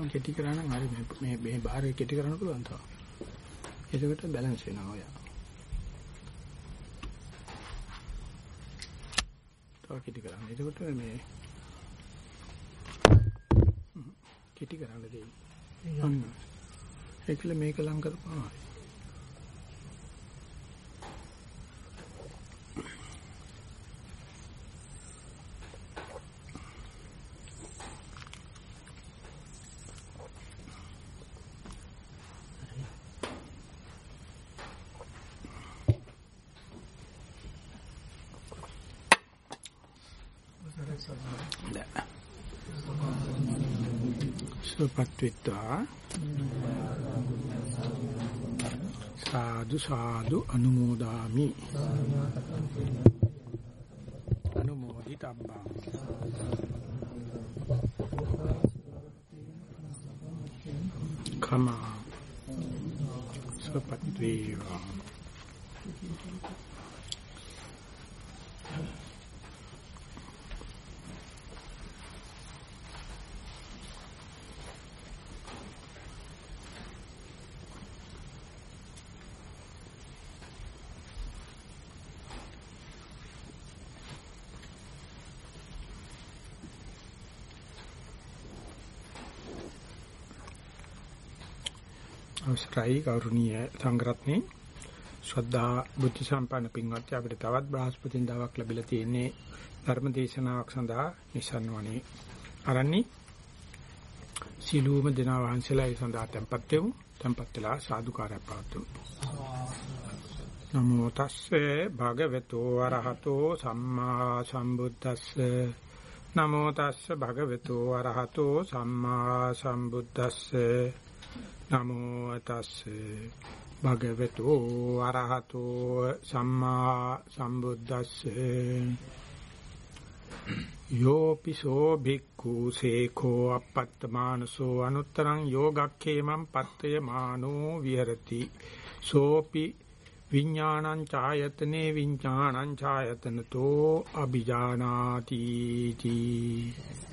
තව කෙටි කරා නම් හරි මේ මේ බාහිර කෙටි කරන්න පුළුවන් තව. එතකොට බැලන්ස් වෙනවා ඔය. තව කෙටි කරන්න. එතකොට මේ කෙටි කරන්න දෙයි. ඒකල මේක ලං කරපුවා. සුවපත් විත්වා. සාදු සාදු අනුමෝදාමි. අනුමෝදිතබ්බං කමා. සුවපත් වේවා. අවසරයි ගෞරවනීය සංඝරත්නයේ ශ්‍රද්ධා බුද්ධ සම්පන්න පින්වත්නි අපිට තවත් බ්‍රහස්පතින් දවස් ලැබිලා තියෙන්නේ ධර්ම දේශනාවක් සඳහා නිසන්වනේ. අරන්නේ සීලූම දෙනා වහන්සේලා ඒ සඳහා tempත් වෙමු. tempත් වෙලා සාදුකාරය පවතුමු නමෝ තස්සේ භගවතු වරහතෝ සම්මා සම්බුද්දස්සේ. නමෝ තස්සේ භගවතු වරහතෝ සම්මා සම්බුද්දස්සේ. නමෝ තස්සේ භගවතු ආරහතෝ සම්මා සම්බුද්දස්සේ. යෝපිසෝ භික්ඛු සේඛෝ අපත්තමානසෝ අනුත්තරං යෝගක්ඛේමං පත්තය මානෝ විහෙරති. සෝපි විඥානං ඡායතනේ විඥානං ඡායතනතෝ අ비ජානාති තී.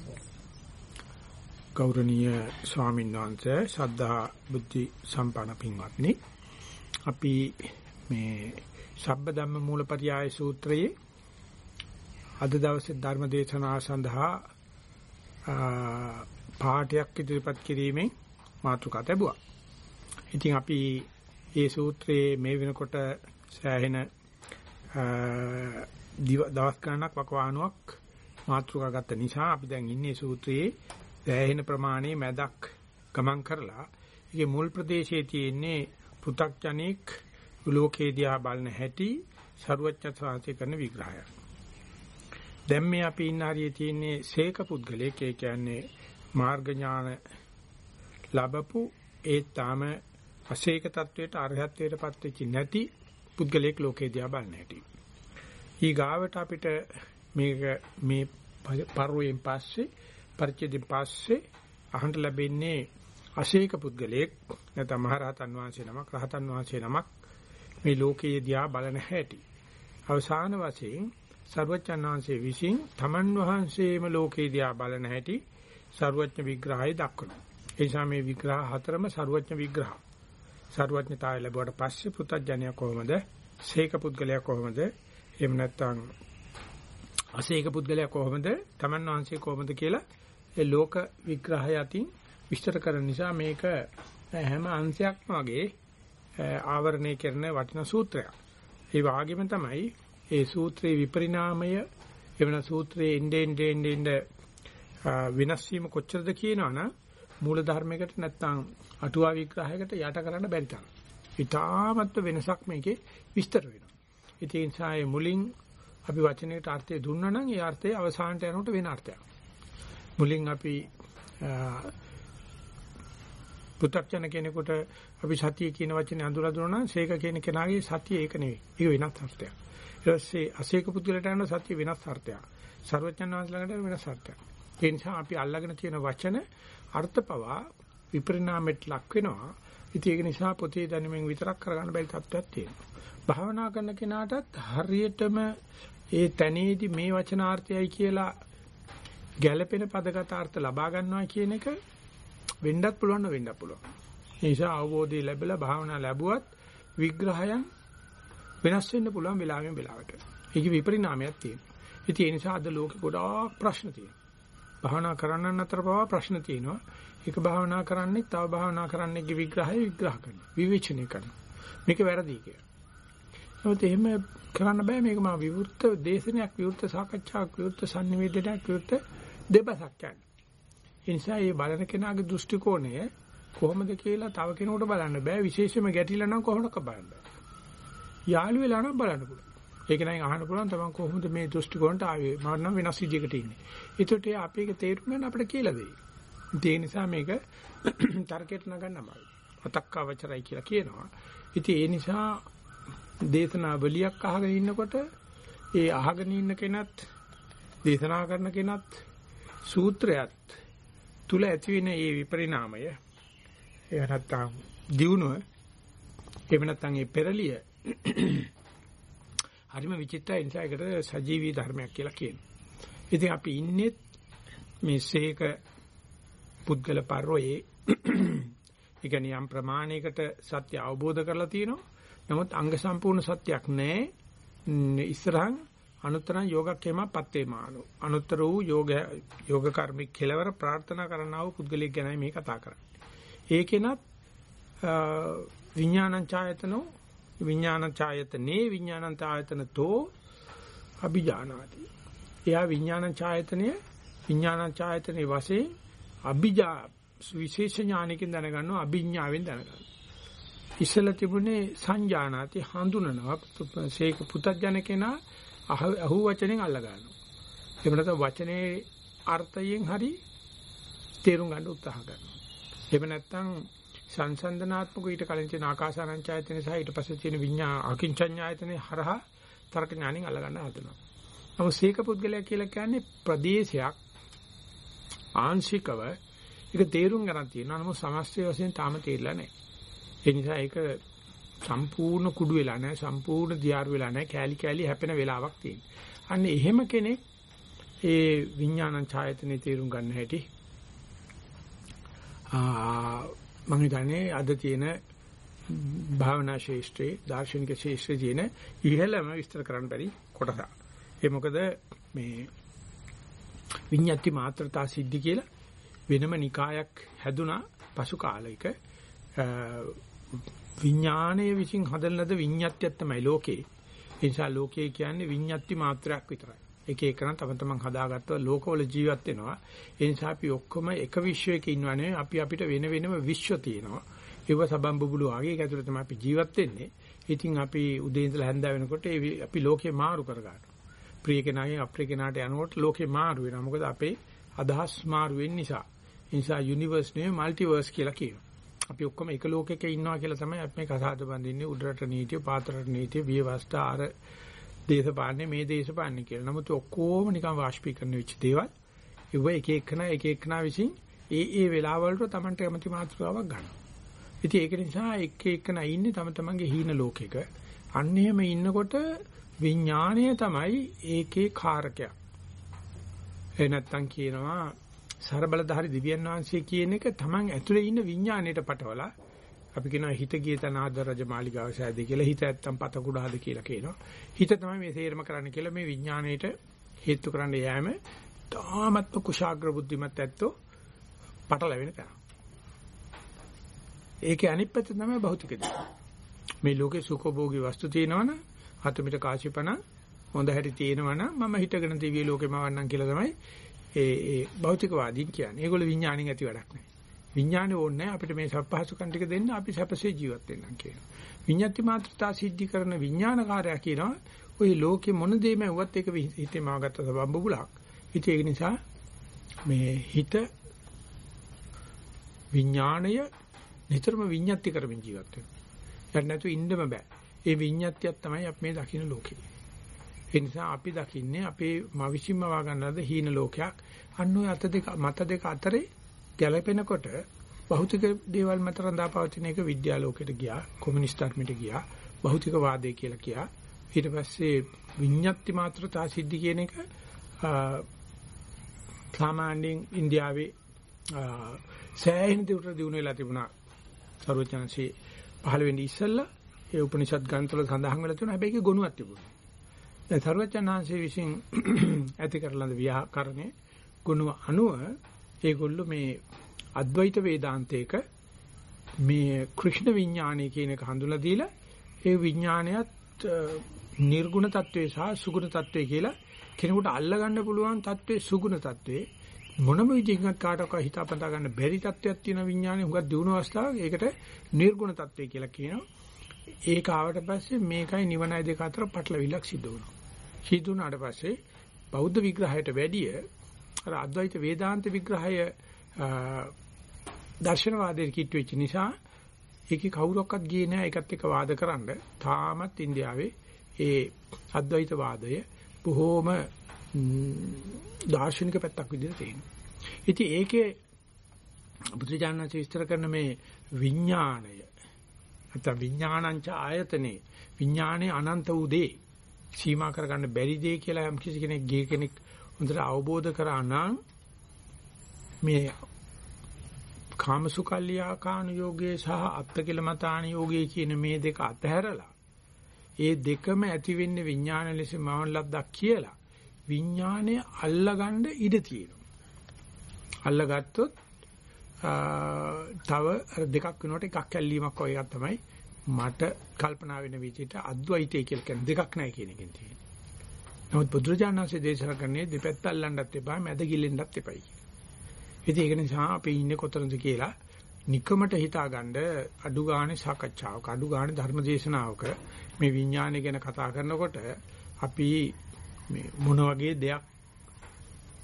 ගෞරවනීය ස්වාමීන් වහන්සේ ශ්‍රද්ධා බුද්ධ සම්පන්න පින්වත්නි අපි මේ සබ්බ ධම්ම මූලපරියාය සූත්‍රයේ අද දවසේ ධර්ම දේශනාව සඳහා පාඩයක් ඉදිරිපත් කිරීමෙන් මාතෘකා ලැබුවා. ඉතින් අපි මේ සූත්‍රයේ මේ වෙනකොට සෑහෙන දවස් ගණනක් වකවානුවක් මාතෘකා ගත්ත නිසා අපි දැන් ඉන්නේ සූත්‍රයේ වැයෙන ප්‍රමාණයේ මැදක් ගමන් කරලා ඒකේ මුල් ප්‍රදේශයේ තියෙන්නේ පෘ탁ජනෙක් ලෝකේ දිහා බලන හැටි ਸਰුවච්ච සාන්ති කරන විග්‍රහය. දැන් මේ අපි ඉන්න හරියේ තියෙන්නේ සීක පුද්ගලයෙක් ඒ කියන්නේ මාර්ග ඥාන ලැබපු ඒ තාම අසීක தത്വයට අරහත්ත්වයටපත් වෙච්ච නැති පුද්ගලයෙක් ලෝකේ දිහා බලන හැටි. ඊ ගාවට අපිට මේක මේ පරුවෙන් පස්සේ පරිච්ඡේදයෙන් පස්සේ අහන්න ලැබෙන්නේ අශේක පුද්ගලයෙක් නැත්නම් මහරහතන් වහන්සේ නමක් රහතන් වහන්සේ නමක් මේ ලෝකයේ දිහා බලන හැටි. අවසාන වශයෙන් සර්වඥාන්සේ විසින් තමන් වහන්සේම ලෝකයේ දිහා බලන හැටි සර්වඥ විග්‍රහය දක්වනවා. ඒ නිසා මේ විග්‍රහ හතරම සර්වඥ විග්‍රහ. සර්වඥතාවය ලැබුවට පස්සේ පුතඥය කොහොමද? ශේක පුද්ගලයා කොහොමද? එහෙම නැත්නම් අශේක පුද්ගලයා කොහොමද? තමන් වහන්සේ කොහොමද කියලා ඒ ලෝක විග්‍රහය අතින් විස්තර කරන නිසා මේක හැම අංශයක්ම වගේ ආවරණය කරන වටිනා සූත්‍රයක්. ඒ වගේම තමයි ඒ සූත්‍රයේ විපරිණාමය එවන සූත්‍රයේ ඉnde ende ende ende විනාශ වීම කොච්චරද කියනවනම් මූල ධර්මයකට නැත්නම් අටුවා විග්‍රහයකට යට කරන්න බැරි තරම්. ඊටාමත්ව වෙනසක් මේකේ විස්තර වෙනවා. ඒ නිසා මුලින් අපි වචනයකට අර්ථය දුන්නා නම් ඒ අර්ථය අවසානට යනකොට වෙන අර්ථයක්. මුලින් අපි පු탁ජන කෙනෙකුට අපි සතිය කියන වචනේ අඳුරලා දුන්නා සීක කියන කෙනාගේ සතිය ඒක නෙවෙයි. ඒක වෙනස් අර්ථයක්. ඊට පස්සේ අසීක පුද්ගලට යන සතිය වෙනස් අර්ථයක්. ਸਰවඥාන් වහන්සේලාට වෙනස් අර්ථයක්. ඒ නිසා අපි අල්ලාගෙන තියෙන වචන අර්ථ පවා විපරිණාමයට ලක් වෙනවා. ඉතින් ඒක නිසා පොතේ දැනුමින් විතරක් කරගන්න බැරි තත්ත්වයක් තියෙනවා. භාවනා කරන කෙනාටත් හරියටම ඒ තැනේදී මේ වචනාර්ථයයි කියලා ගැළපෙන පදගත අර්ථ ලබා ගන්නවා කියන එක වෙන්නත් පුළුවන් වෙන්නත් පුළුවන්. ඒ නිසා අවබෝධය ලැබලා භාවනා ලැබුවත් විග්‍රහයන් වෙනස් වෙන්න පුළුවන් වෙලාවෙන් වෙලාවට. ඒකේ විපරිණාමයක් තියෙනවා. ඉතින් ඒ නිසා අද ලෝකේ ගොඩාක් ප්‍රශ්න තියෙනවා. භාවනා කරන්නන් අතර පවා ප්‍රශ්න තියෙනවා. ඒක භාවනා කරන්නේ තව භාවනා කරන්නෙක්ගේ විග්‍රහය විග්‍රහ කරනවා. විවේචනය කරනවා. මේක වැරදි කියලා. නමුත් එහෙම කරන්න බෑ මේක මා විවෘත දේශනයක් විවෘත සාකච්ඡාවක් විවෘත sannivedanayak විවෘත දෙබසක් යන්නේ. ඒ නිසා මේ බලන කෙනාගේ දෘෂ්ටි කෝණය කොහොමද කියලා තව කෙනෙකුට බලන්න බෑ විශේෂයෙන්ම ගැටිලා නම් කොහොමද බලන්න බෑ. යාළු වෙලා නම් බලන්න පුළුවන්. ඒක නම් අහන්න පුළුවන් තමන් කොහොමද මේ දෘෂ්ටි කෝණයට ආවේ මම නම් වෙනස් විදිහකට ඉන්නේ. ඒකට අපි ඒක තේරුම් ගන්න අපිට කියලා දෙයි. ඒ නිසා මේක ටාගට් නගන්න අමාරුයි. අතක්කවචරයි කියලා කියනවා. ඉතින් ඒ නිසා දේශනාවලියක් අහගෙන ඉන්නකොට ඒ අහගෙන ඉන්න කෙනත් දේශනා කරන කෙනත් සූත්‍රයත් තුල ඇතිවෙන මේ විපරිණාමය එය නැත්තම් දියුණුව එහෙම නැත්තම් ඒ පෙරලිය හරිම විචිත්‍රයි නිසා ඒකට සජීවී ධර්මයක් කියලා කියනවා. ඉතින් අපි ඉන්නේ මේ සේක පුද්ගල පරෝයේ ඒ කියන්නේ යම් ප්‍රමාණයකට සත්‍ය අවබෝධ කරලා තියෙනවා. නමුත් අංග සම්පූර්ණ සත්‍යක් නැහැ. ඉස්සරහන් අනුත්තරං යෝගක්ඛේම පත්තේමානෝ. අනුත්තර වූ යෝග යෝග කර්මික කෙලවර ප්‍රාර්ථනා කරන්නා වූ පුද්ගලයෙක් ගැනයි මේ කතා කරන්නේ. ඒකෙනත් විඥානං ඡායතනෝ විඥානං ඡායතනේ විඥානං ඡායතනතෝ අභිජානාති. එයා විඥානං ඡායතනය විඥානං ඡායතනේ වශයෙන් අභිජා විශේෂ ඥානකින් දැනගන්නවා අභිඥාවෙන් දැනගන්නවා. ඉස්සල තිබුණේ සංජානාති හඳුනනවා ශේක පුතඥ කෙනා අහු වචනෙන් අල්ල ගන්නවා. එහෙම නැත්නම් වචනේ අර්ථයෙන් හරි තේරුම් ගන්න උත්සාහ කරනවා. එහෙම නැත්නම් සංසන්දනාත්මක ඊට කලින් තියෙන ආකාසානංචායතන සහ ඊට පස්සේ තියෙන විඤ්ඤා අකින්චඤ්ඤායතනේ හරහා තර්ක ඥාණින් අල්ල ගන්න හදනවා. නමුත් සීක පුද්ගලයා කියලා කියන්නේ ප්‍රදේශයක් ආංශිකව ඒක තේරුම් ගන්න තියෙනවා. නමුත් සමස්තය වශයෙන් තාම තේරිලා නැහැ. ඒ නිසා ඒක සම්පූර්ණ කුඩු වෙලා නැහැ. සම්පූර්ණ දියාරු වෙලා නැහැ. කෑලි කෑලි හැපෙන වෙලාවක් තියෙනවා. අන්න එහෙම කෙනෙක් ඒ විඥානං ඡායතනේ තේරුම් ගන්න හැටි ආ මම හිතන්නේ අද තියෙන භාවනා ශේෂ්ත්‍රයේ දාර්ශනික ශේෂ්ත්‍රයේ තියෙන ඉහළම විස්තර කරන්න බැරි කොටස. ඒ මොකද මේ විඤ්ඤාති මාත්‍රතා සිද්ධි කියලා වෙනම නිකායක් හැදුනා පසු කාලයක විඥාණය විසින් හදන ලද විඤ්ඤාත්‍යයක් තමයි ලෝකේ. ඒ නිසා ලෝකේ කියන්නේ විඤ්ඤාති මාත්‍රයක් විතරයි. එක එකන තම තමන් හදාගත්ත ලෝකවල ජීවත් වෙනවා. ඒ නිසා අපි ඔක්කොම එක විශ්වයක ඉන්නව නෙවෙයි අපි අපිට වෙන වෙනම විශ්ව තියෙනවා. ඒව සබම් බුබුලු වගේ ඒක ඇතුළේ තමයි අපි ජීවත් වෙන්නේ. ඉතින් අපි උදේ ඉඳලා හැන්ද වෙනකොට අපි ලෝකේ මාරු කර ගන්නවා. ප්‍රිය කෙනාගෙන් අප්‍රිය කෙනාට යනකොට ලෝකේ මාරු වෙනවා. මොකද අපේ අදහස් මාරු වෙන්න නිසා. ඒ නිසා යුනිවර්ස් නෙවෙයි මල්ටිවර්ස් කියලා කියනවා. අපි ඔක්කොම එක ලෝකයක ඉන්නවා කියලා තමයි අපි මේ කසාද බඳින්නේ උඩරට නීතිය, පාතරට නීතිය, විවස්ථා ආර දේශපාලනේ මේ දේශපාලනේ කියලා. නමුත් ඔක්කොම නිකන් වාෂ්පීකරණ වෙච්ච දේවල්. ඒව එක එකන එක එකන විසින් ඒ ඒ වෙලාවලට Tamanට කැමති මාතෘකාවක් ගන්නවා. ඉතින් ඒක නිසා එක එකන ඉන්නේ තම තමන්ගේ හීන ලෝකෙක. අන්න එහෙම ඉන්නකොට විඥාණය තමයි ඒකේ කාරකයක්. ඒ නැත්තම් කියනවා ਸਰබලධාරි දිව්‍යන් වහන්සේ කියන එක තමන් ඇතුලේ ඉන්න විඥාණයට පටවලා අපි කියනවා හිත ගිය තන ආද රජ මාලිගාව සෑදී කියලා හිත නැත්තම් පත කුඩාද කියලා කියනවා. හිත තමයි මේ තේරම කරන්න කියලා මේ විඥාණයට හේතු කරන්න යෑම තාමත්ම කුශාග්‍ර බුද්ධිමත් ඇත්තෝ පටලැවෙන තැන. ඒකේ අනිත් පැත්ත තමයි භෞතික දේ. මේ ලෝකේ සුඛභෝගී වස්තු තියෙනවනම් හතමිට කාශිපණ හොඳ හැටි තියෙනවනම් මම හිතගෙන දිව්‍ය ලෝකෙම වන්නම් කියලා තමයි ඒ ඒ භෞතිකවාදීන් කියන්නේ. ඒගොල්ලෝ විඥාණයෙන් ඇති වැඩක් නෑ. විඥානේ ඕනේ අපිට මේ සප්පහසුකම් ටික දෙන්න අපි සැපසේ ජීවත් වෙන්නම් කියනවා. විඤ්ඤාති මාත්‍රතා සිද්ධි කරන විඥානකාරයා කියනවා ওই ලෝකේ මොන දෙයක්ම වුවත් ඒක හිතේ මාගත්ත සබම්බුලක්. ඉතින් ඒක නිසා මේ හිත විඥාණය නිතරම විඤ්ඤාති කරමින් ජීවත් වෙනවා. යට නැතු ඉන්නම බෑ. ඒ විඤ්ඤාතියක් තමයි අපි මේ දකින්න ලෝකේ. ඒ නිසා අපි දකින්නේ අපේ මවිසින්ම වා ගන්නද හීන ලෝකයක්. අන්න ඔය අත දෙක මත දෙක අතරේ ගැළපෙනකොට භෞතික දේවල් මත රඳාපවතින එක විද්‍යාලෝකයට ගියා කොමියුනිස්ට් ධර්මයට ගියා භෞතික වාදය කියලා කියා ඊට පස්සේ විඤ්ඤාති මාත්‍රතා සිද්ධි කියන එක සාමාන්‍යයෙන් ඉන්දියාවේ සෑහෙන දියුණු දියුණු වෙලා තිබුණා. සරුවචනසේ පහළ වෙන්නේ ඉස්සෙල්ලා ඒ උපනිෂද් ග්‍රන්ථවල සඳහන් වෙලා තියෙනවා. හැබැයි ඒක ගොනුවක් තිබුණා. දැන් සරුවචනහන්සේ විසින් ඇති කරලඳ ව්‍යාකරණේ ගුණ අනුව ඒගොල්ලෝ මේ අද්වෛත වේදාන්තයක මේ කෘෂ්ණ විඥානය කියන එක හඳුලා දීලා ඒ විඥානයත් නිර්ගුණ තත්වයේ සහ සුගුණ තත්වයේ කියලා කෙනෙකුට අල්ලගන්න පුළුවන් තත්වයේ සුගුණ තත්වයේ මොනම විදිහකින්වත් කාටවත් හිතාපතා ගන්න බැරි තත්වයක් තියෙන විඥානේ හුඟක් දියුණු අවස්ථාවක්. ඒකට නිර්ගුණ තත්වය කියලා කියනවා. ඒක ආවට පස්සේ මේකයි නිවනයි දෙක අතර පටලවිල්ලක් සිද්ධ වුණා. සිද්ධ වුණාට පස්සේ බෞද්ධ විග්‍රහයට වැඩිය අර අද්වෛත වේදාන්ත විග්‍රහය දර්ශනවාදයේ කිට් වෙච්ච නිසා ඒකේ කවුරක්වත් ගියේ නැහැ ඒකත් එක්ක වාද කරන්න. තාමත් ඉන්දියාවේ ඒ අද්වෛත වාදය බොහෝම දාර්ශනික පැත්තක් විදිහට තියෙනවා. ඉතින් ඒකේ බුදුජානක විස්තර කරන මේ විඥාණය නැත්නම් විඥානංච ආයතනේ විඥානේ අනන්ත වූ දේ සීමා කරගන්න බැරි දේ කියලා යම් කිසි කෙනෙක් ගේ කෙනෙක් හොඳට අවබෝධ කරා නම් මේ කාමසුකල්ලියාකාන යෝගයේ සහ අත්තකිලමතාන යෝගයේ කියන මේ දෙක අතහැරලා ඒ දෙකම ඇති වෙන්නේ විඥාන ලෙස මවන ලද්දක් කියලා විඥානය අල්ලගන්න ඉඩ තියෙනවා. අල්ලගත්තොත් තව දෙකක් වෙනකොට එකක් ඇල්ලීමක් වගේ එකක් තමයි මට කල්පනා වෙන විදිහට අද්වෛතය කියලා කියන දෙකක් නැහැ කියන එකෙන් තියෙන්නේ. නමුත් බුදුරජාණන්සේ දේශනා කරන්නේ දෙපැත්ත අල්ලන්නත් එපා මැද ගිලෙන්නත් එපයි. ඉතින් ඒක නිසා අපි ඉන්නේ කොතනද කියලා නිකමට හිතාගන්න අඩු ගානේ සාකච්ඡාවක අඩු ගානේ ධර්ම දේශනාවක මේ විඥානය ගැන කතා කරනකොට අපි මේ මොන වගේ දෙයක්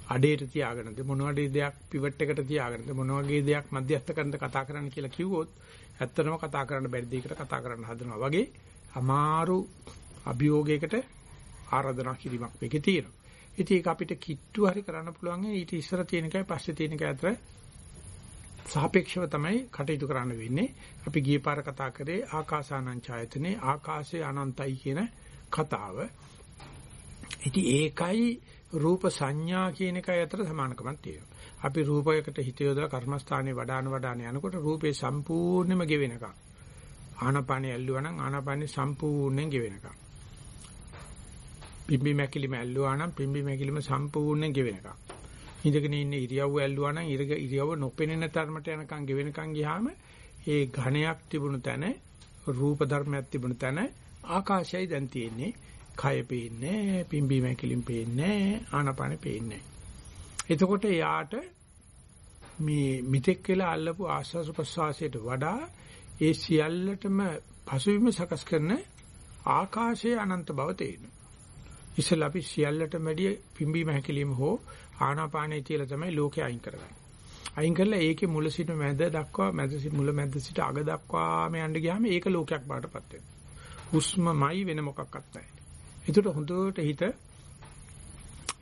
අඩේට තියාගෙනද මොන වගේ දෙයක් පිවට් එකට තියාගෙනද මොන වගේ දෙයක් මධ්‍යස්ථ කරන්න කතා කරන්න කියලා කිව්වොත් ඇත්තටම කතා කරන්න බැරි දෙයකට කතා කරන්න හදනවා වගේ අමාරු අභියෝගයකට ආරාධනා කිරීමක් මේකේ තියෙනවා. ඉතින් ඒක අපිට කිට්ටු හරි කරන්න පුළුවන් ඊට ඉස්සර තියෙන එකයි පස්සේ තියෙන එක අතර සාපේක්ෂව තමයි කටයුතු කරන්න වෙන්නේ. අපි ගිය පාර කතා කරේ ආකාසානං ඡායතනේ ආකාශය අනන්තයි කියන කතාව. ඉතින් ඒකයි රූප සංඥා කියන එකයි අතර සමානකමක් තියෙනවා. අපි රූපයකට හිත යොදලා කර්මස්ථානේ වඩාන වඩාන යනකොට රූපේ සම්පූර්ණයෙන්ම ගෙවෙනකම්. ආනාපානිය ඇල්ලුවා නම් ආනාපානිය සම්පූර්ණයෙන් ගෙවෙනකම්. පිම්බි මැකිලිම ඇල්ලුවා නම් පිම්බි මැකිලිම සම්පූර්ණයෙන් ගෙවෙනකම්. ඉඳගෙන ඉන්න ඉරියව්ව ඇල්ලුවා නම් ඉරියව්ව නොපෙනෙන තරමට යනකම් ගෙවෙනකම් ගියාම ඒ ඝණයක් තිබුණු තැන රූප ධර්මයක් තිබුණු තැන ආකාශයයි දැන් තියෙන්නේ. කය පේන්නේ, පිම්බි මැකිලිම පේන්නේ, ආනාපානෙ පේන්නේ. එතකොට යාට මේ මිත්‍යක් වෙලා අල්ලපු ආස්වාස ප්‍රසවාසයට වඩා ඒ සියල්ලටම පසුබිම සකස් කරන ආකාශයේ අනන්ත බව තේරෙනවා. ඉස්සෙල්ලා අපි සියල්ලටම වැඩිය පිම්බීම හැකිලිම හෝ ආනාපානයේ තියලා තමයි ලෝකේ අයින් කරගන්නේ. අයින් කරලා ඒකේ මුල සිට මැද දක්වා මැද සිට මුල මැද සිට අග දක්වා මේ යන්න ගියාම ඒක ලෝකයක් බාටපත් වෙනවා. හුස්මමයි වෙන මොකක්වත් නැහැ. ඒකට හොඳට හිත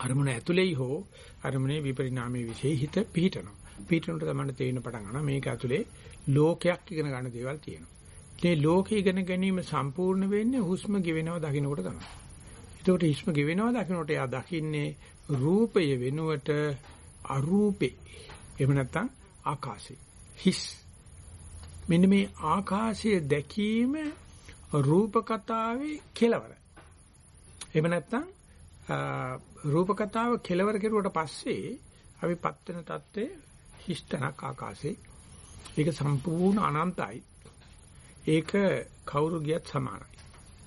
අරමුණ ඇතුලේයි හෝ අරමුණේ විපරිණාමයේ વિશે හිත පිහිටනවා. පිහිටනට තමයි තේරෙන පටන් ගන්නවා මේක ඇතුලේ ලෝකයක් ඉගෙන ගන්න දේවල් තියෙනවා. මේ ලෝකේ ඉගෙන ගැනීම සම්පූර්ණ වෙන්නේ හුස්ම ගෙවෙනව දකින්නකොට තමයි. එතකොට හුස්ම ගෙවෙනව දකින්නකොට එයා දකින්නේ රූපය වෙනුවට අරූපේ. එහෙම නැත්නම් ආකාශය. හිස්. මෙන්න මේ ආකාශය දැකීම රූප කතාවේ කෙලවර. එහෙම නැත්නම් රූප කතාව කෙලවර කෙරුවට පස්සේ අපි පත් වෙන தත්ත්වය හිස්තනක් ආකාශේ. ඒක සම්පූර්ණ අනන්තයි. ඒක කවුරු ගියත් සමානයි.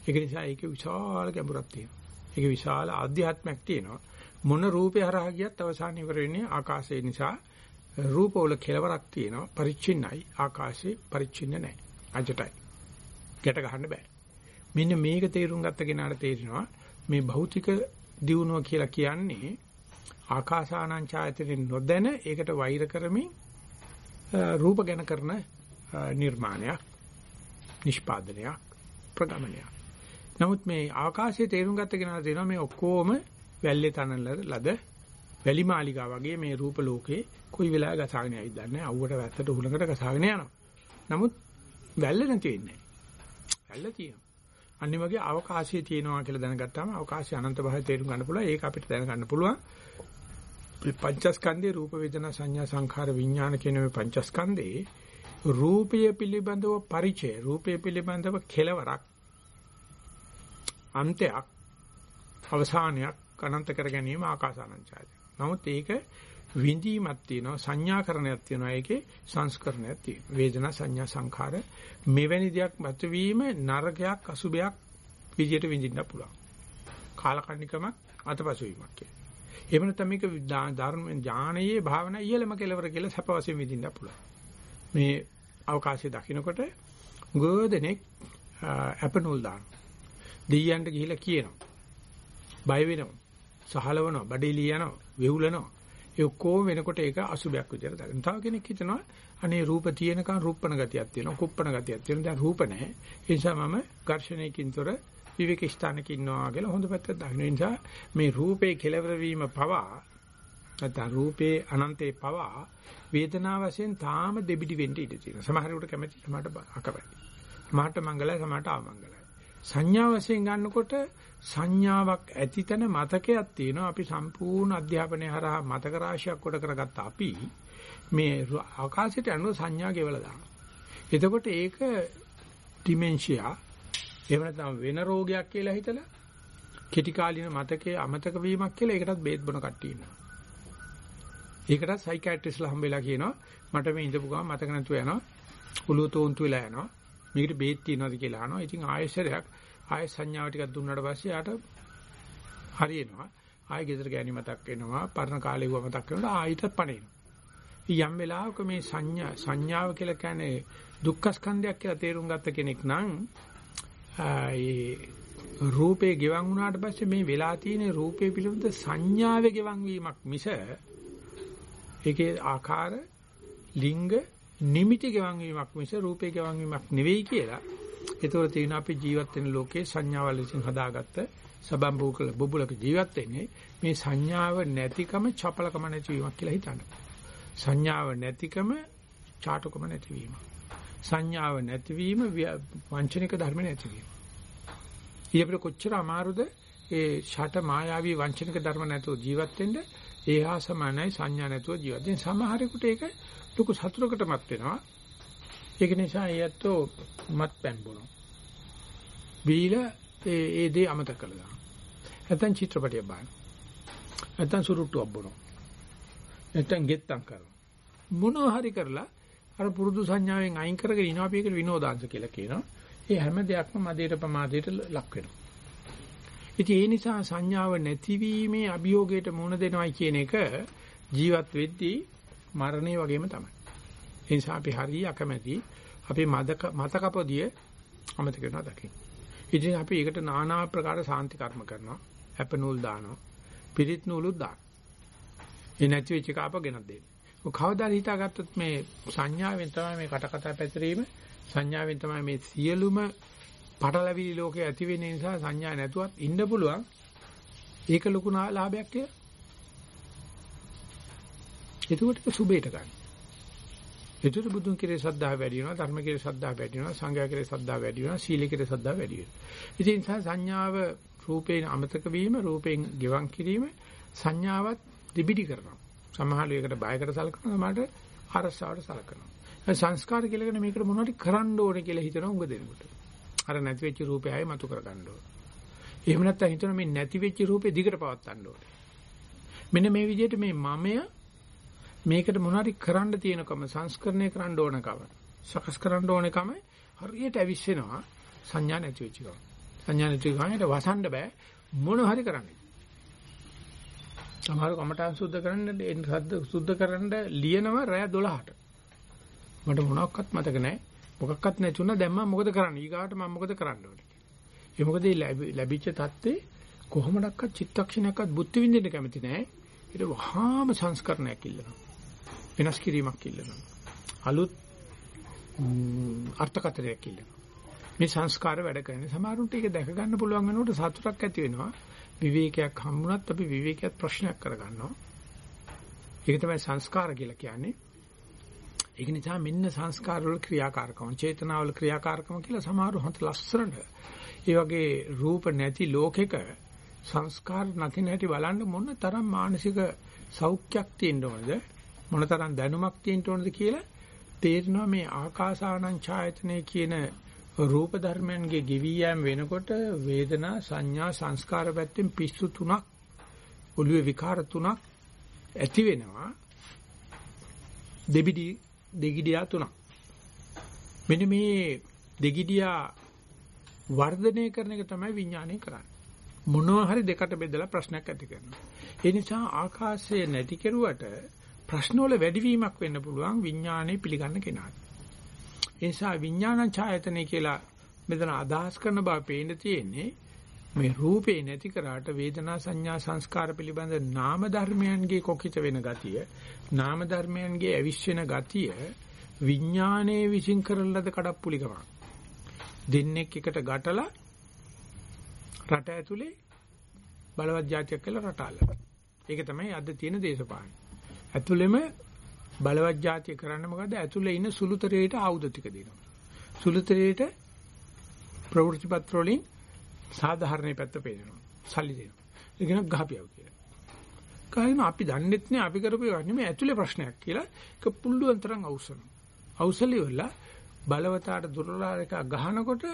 ඒක නිසා ඒකේ විශාල ගැඹුරක් තියෙනවා. ඒක විශාල ආධ්‍යාත්මයක් තියෙනවා. මොන රූපේ හරහා ගියත් අවසාන ඉවර වෙන්නේ ආකාශය නිසා රූපවල කෙලවරක් තියෙනවා පරිච්ඡින්නයි ආකාශේ පරිච්ඡින්න නැහැ අජටයි ගැට ගන්න බෑ මෙන්න මේක තේරුම් ගත්ත කෙනාට තේරෙනවා මේ භෞතික දියුණුව කියලා කියන්නේ ආකාසානං ඡායතනෙ නොදැන ඒකට වෛර කරමින් රූප ගැන කරන නිර්මාණයක් නිෂ්පාදනයක් ප්‍රගමනයක් නමුත් මේ ආකාශයේ තේරුම් ගත්ත කෙනාට තේරෙනවා මේ ඔක්කොම වැල්ලේ තනන ලද වැලි මාලිගා වගේ මේ රූප ලෝකේ කොයි වෙලාවක ගසාගෙන යයිද දන්නේ අවුවට වැත්තට උහුලකට ගසාගෙන යනවා. නමුත් වැල්ල නැති වෙන්නේ වැල්ල තියෙනවා. අනිත් වගේ අවකාශය තියෙනවා කියලා දැනගත්තාම අවකාශය අනන්ත භාවය තේරුම් ගන්න පුළුවන්. ඒක අපිට දැනගන්න පුළුවන්. මේ පංචස්කන්ධේ රූප වේදනා සංඥා සංඛාර විඥාන කියන මේ පංචස්කන්ධේ රූපය පිළිබඳව පරිචය රූපය පිළිබඳව කෙලවරක් අන්තයක් අවසානයක් අනන්ත කර ගැනීම ආකාසානංචාය. නමුත් ඒක විඳීමක් තියෙනවා සංඥාකරණයක් තියෙනවා ඒකේ සංස්කරණයක් තියෙනවා. වේදනා සංඥා සංඛාර මෙවැනි දෙයක් මතුවීම නරකයක් අසුබයක් විදියට විඳින්න පුළුවන්. කාලකන්නිකමක් අතපසුවීමක් කියන්නේ. එහෙම නැත්නම් මේක ධර්ම ඥානයේ භාවනා ඉහළම කෙලවර කියලා සැප වශයෙන් විඳින්න පුළුවන්. මේ අවකාශය දකින්නකොට ගෝදෙනෙක් අපනෝල් දාන. දෙයියන්ට ගිහිලා කියනවා. බය වෙනවා. සහලවනවා, බඩේලී යනවා, වෙවුලනවා. ඒ ඔක්කොම වෙනකොට ඒක අසුබයක් විදියට දකින්න. තව කෙනෙක් හිතනවා අනේ රූප තියෙනකන් රූපණ ගතියක් තියෙනවා, කුප්පණ ගතියක් තියෙනවා. දැන් රූප නැහැ. ඒ නිසා මම ඝර්ෂණයකින්තර විවේක ස්ථානක ඉන්නවා කියලා හොඳ පැත්තක් දකින්න. ඒ නිසා මේ රූපේ කෙලවර වීම පවා නැත්නම් රූපේ අනන්තේ පවා වේදනාව වශයෙන් තාම දෙබිඩි වෙන්න ඉඩ තියෙනවා. සමහරකට කැමැති සමහරට අකමැති. සමහරට මංගලයි සමහරට ආමංගලයි. සංඥා වශයෙන් ගන්නකොට සංඥාවක් ඇතිතන මතකයක් තියෙනවා. අපි සම්පූර්ණ අධ්‍යාපනය හරහා මතක රාශියක් කොට කරගත්ත අපි මේ ආකාශයට අනුව සංඥා ගෙවලා දානවා. එතකොට ඒක ඩිමෙන්ෂියා එහෙම නැත්නම් වෙන රෝගයක් කියලා හිතලා කෙටි කාලින මතකයේ අමතක වීමක් කියලා ඒකටත් බේත් බොන කට්ටිය ඉන්නවා. ඒකටත් සයිකියාට්‍රිස්ලා හම්බෙලා කියනවා මට මේ ඉඳපු ගමන් මතක නැතුව යනවා. උළුව තෝන්තු වෙලා යනවා. මේකට බේත් තියනවාද කියලා අහනවා. ඉතින් ආයෙසරයක් ආයෙ සංඥාව ටිකක් දුන්නාට පස්සේ යාට හරියනවා. ආයෙ ගෙදර ගෑණි මතක් වෙනවා. පරණ කාලේ වුව මතක් වෙනවා. ආයෙත් පණිනවා. යම් වෙලාවක මේ සංඥා සංඥාව කියලා කියන්නේ දුක්ඛ ස්කන්ධයක් කියලා තේරුම් ගත්ත කෙනෙක් නම් ඒ රූපේ ගෙවන් වුණාට පස්සේ මේ වෙලා තියෙන රූපේ පිළිබඳ සංඥාවේ ගෙවන් වීමක් මිස ඒකේ ආකාර ලිංග නිමිති ගෙවන් වීමක් මිස රූපේ ගෙවන් වීමක් නෙවෙයි කියලා. ඒතකොට තියෙන අපි ජීවත් වෙන ලෝකේ සංඥාවල් විසින් හදාගත්ත සබම්බුකල බුබුලක ජීවත් වෙන්නේ මේ සංඥාව නැතිකම චපලකම නැතිවීමක් කියලා හිතන්න. සංඥාව නැතිකම චාටකම නැතිවීමක්. සංඥාව නැතිවීම වංචනික ධර්ම නැතිවීම. ඊට කොච්චර අමාරුද ඒ ෂට මායාවී වංචනික ධර්ම නැතුව ජීවත් වෙන්න ඒහා සමානයි සංඥා නැතුව ජීවත් වෙන සමහරෙකුට ඒක ලොකු සතුටකටමත් වෙනවා. ඒක නිසා ඊයත්ෝ මත් පැන් බොනවා. බීලා ඒ ඒ දේ අමතක කළා. නැත්තම් චිත්‍රපටියක් බලනවා. නැත්තම් සුරුට්ටුවක් බොනවා. නැත්තම් ගෙත්තම් කරනවා. මොනවා හරි කරලා අර පුරුදු සංඥාවෙන් අයින් කරගෙන ඉනවා අපි ඒකට විනෝදාංශ කියලා කියනවා. ඒ හැම දෙයක්ම මදේට ප්‍රමාදයට ලක් වෙනවා. ඉතින් ඒ නිසා සංඥාව නැතිවීමේ අභියෝගයට මුහුණ දෙනවයි කියන එක ජීවත් වෙද්දී මරණය වගේම තමයි. ඒ නිසා අපි හරිය අකමැති අපේ මතක මතකපොදිය අමතක වෙනවා දකින්න. ඉතින් අපි ඒකට নানা ආකාර සාන්ති කර්ම කරනවා. අප නූල් දානවා. පිරිත් නූලුත් දානවා. ඒ නැති වෙච්ච එක අප ගෙනත් දෙන්නේ. කවදා හිතාගත්තොත් මේ සංඥාවෙන් තමයි මේ කට කතා පැතිරීම සංඥාවෙන් තමයි මේ සියලුම පටලැවිලි ලෝකේ ඇති වෙන නිසා සංඥා නැතුවත් ඉන්න පුළුවන් ඒක ලොකු ලාභයක් කියලා. ඒකට සුබේට ගන්න. ඒතර බුදුන් කෙරේ ශ්‍රද්ධාව වැඩි වෙනවා ධර්ම කෙරේ ශ්‍රද්ධාව වැඩි වෙනවා සංඝයා කෙරේ ශ්‍රද්ධාව වැඩි වෙනවා සීල කෙරේ ශ්‍රද්ධාව වැඩි වෙනවා. ඉතින් සංඥාව රූපේන අමතක වීම රූපෙන් ගෙවන් කිරීම සංඥාවත් දිබිඩි කරනවා. සමහර වෙලකට බයකට සලකනවා සමහරට අරසාවට සලකනවා. සංස්කාර කියලාගෙන මේකට මොනවද කරන්න ඕනේ කියලා හිතන උඟ දෙනකොට. අර නැති වෙච්ච රූපය ආයෙ මතු කර ගන්න ඕනේ. එහෙම නැත්නම් හිතන මේ නැති වෙච්ච රූපේ දිගට පවත්වන්න ඕනේ. මෙන්න මේ විදිහට මේ මමය මේකට මොනවද කරන්න තියෙනකම සංස්කරණය කරන්න ඕනකම සකස් කරන්න ඕනකම හරියට ඇවිස්සෙනවා සංඥා නැති වෙච්ච ගමන්. සංඥා නැති ගමන් වසන්න බෑ මොන හරි කරන්නේ. සමහර කමඨාන් සුද්ධ කරන්න සද්ද සුද්ධ කරන්න ලියනවා රෑ 12ට. මට මොනවත් මතක නැහැ. මොකක්වත් නැතුණා දැන් මම මොකද කරන්නේ? ඊගාට මම මොකද කරන්න ඕනේ? ඒ මොකද ලැබිච්ච தත්ත්වේ කොහොමඩක්වත් චිත්තක්ෂණයක්වත් බුද්ධ විඳින්න කැමති නැහැ. ඒක වහාම සංස්කරණයක් ඉල්ලනවා. වෙනස් කිරීමක් ඉල්ලනවා. අලුත් අර්ථකථනයක් ඉල්ලනවා. මේ සංස්කාර වැඩ කරන්නේ සමහරුන්ට ඒක දැක ගන්න පුළුවන් වෙනකොට සතුටක් ඇති වෙනවා. විවේකයක් හම්බුනත් අපි විවේකයක් ප්‍රශ්නයක් කරගන්නවා. ඒක තමයි සංස්කාර කියලා කියන්නේ. ඒක නිසා මෙන්න සංස්කාර වල ක්‍රියාකාරකම, චේතනාවල ක්‍රියාකාරකම කියලා සමහරව හොඳ ලස්සනට. ඒ වගේ රූප නැති ලෝකෙක සංස්කාර නැති නැති බලන්න මොන තරම් මානසික සෞඛ්‍යයක් තියෙන්න ඕනද මොනතරම් දැනුමක් තියෙන්න ඕනද කියලා තේරෙනවා මේ ආකාසානං ඡායතනෙ කියන රූප ධර්මයන්ගේ ගෙවි යෑම වෙනකොට වේදනා සංඥා සංස්කාර පැත්තෙන් පිස්සු තුනක් ඔළුවේ විකාර තුනක් ඇති වෙනවා. දෙබිඩි දෙගිඩියා තුනක්. මෙන්න මේ දෙගිඩියා වර්ධනය කරන එක තමයි විඥානය කරන්නේ. මොනවා හරි දෙකට බෙදලා ප්‍රශ්නයක් ඇති කරනවා. ඒ නිසා ආකාශය නැති කෙරුවට ප්‍රශ්න වල වැඩිවීමක් වෙන්න පුළුවන් විඥානය පිළිගන්න කෙනාට ඒ නිසා විඥාන ඡායතනෙ කියලා මෙතන අදහස් කරන බව පේන්න තියෙන්නේ මේ රූපේ නැති කරාට වේදනා සංඥා සංස්කාර පිළිබඳ නාම ධර්මයන්ගේ කොකිත වෙන ගතිය නාම ධර්මයන්ගේ අවිශ්වෙන ගතිය විඥානයේ විසින් කරන ලද කඩප්පුලිකමක් දෙන්නෙක් එකට ගැටලා රට ඇතුලේ බලවත් જાතියක් කියලා රට අල්ලනවා. ඒක තමයි අද තියෙන දේශපාලන. ඇතුළෙම බලවත් જાතිය කරන්න මොකද? ඇතුළේ ඉන්න සුළුතරේට ආයුධ ටික දෙනවා. සුළුතරේට ප්‍රවෘත්ති පත්‍ර වලින් සාධාරණ පැත්ත පේනවා. සල්ලි දෙනවා. ඒක නක් ගහපියව කියලා. කායිම අපි දන්නෙත් නෑ අපි කරපු එක නෙමෙයි ඇතුලේ ප්‍රශ්නයක් කියලා. ඒක පුල්ලුවන් තරම් අවසනවා. අවසලිය වල බලවතාට දුර්වල එක ගහනකොට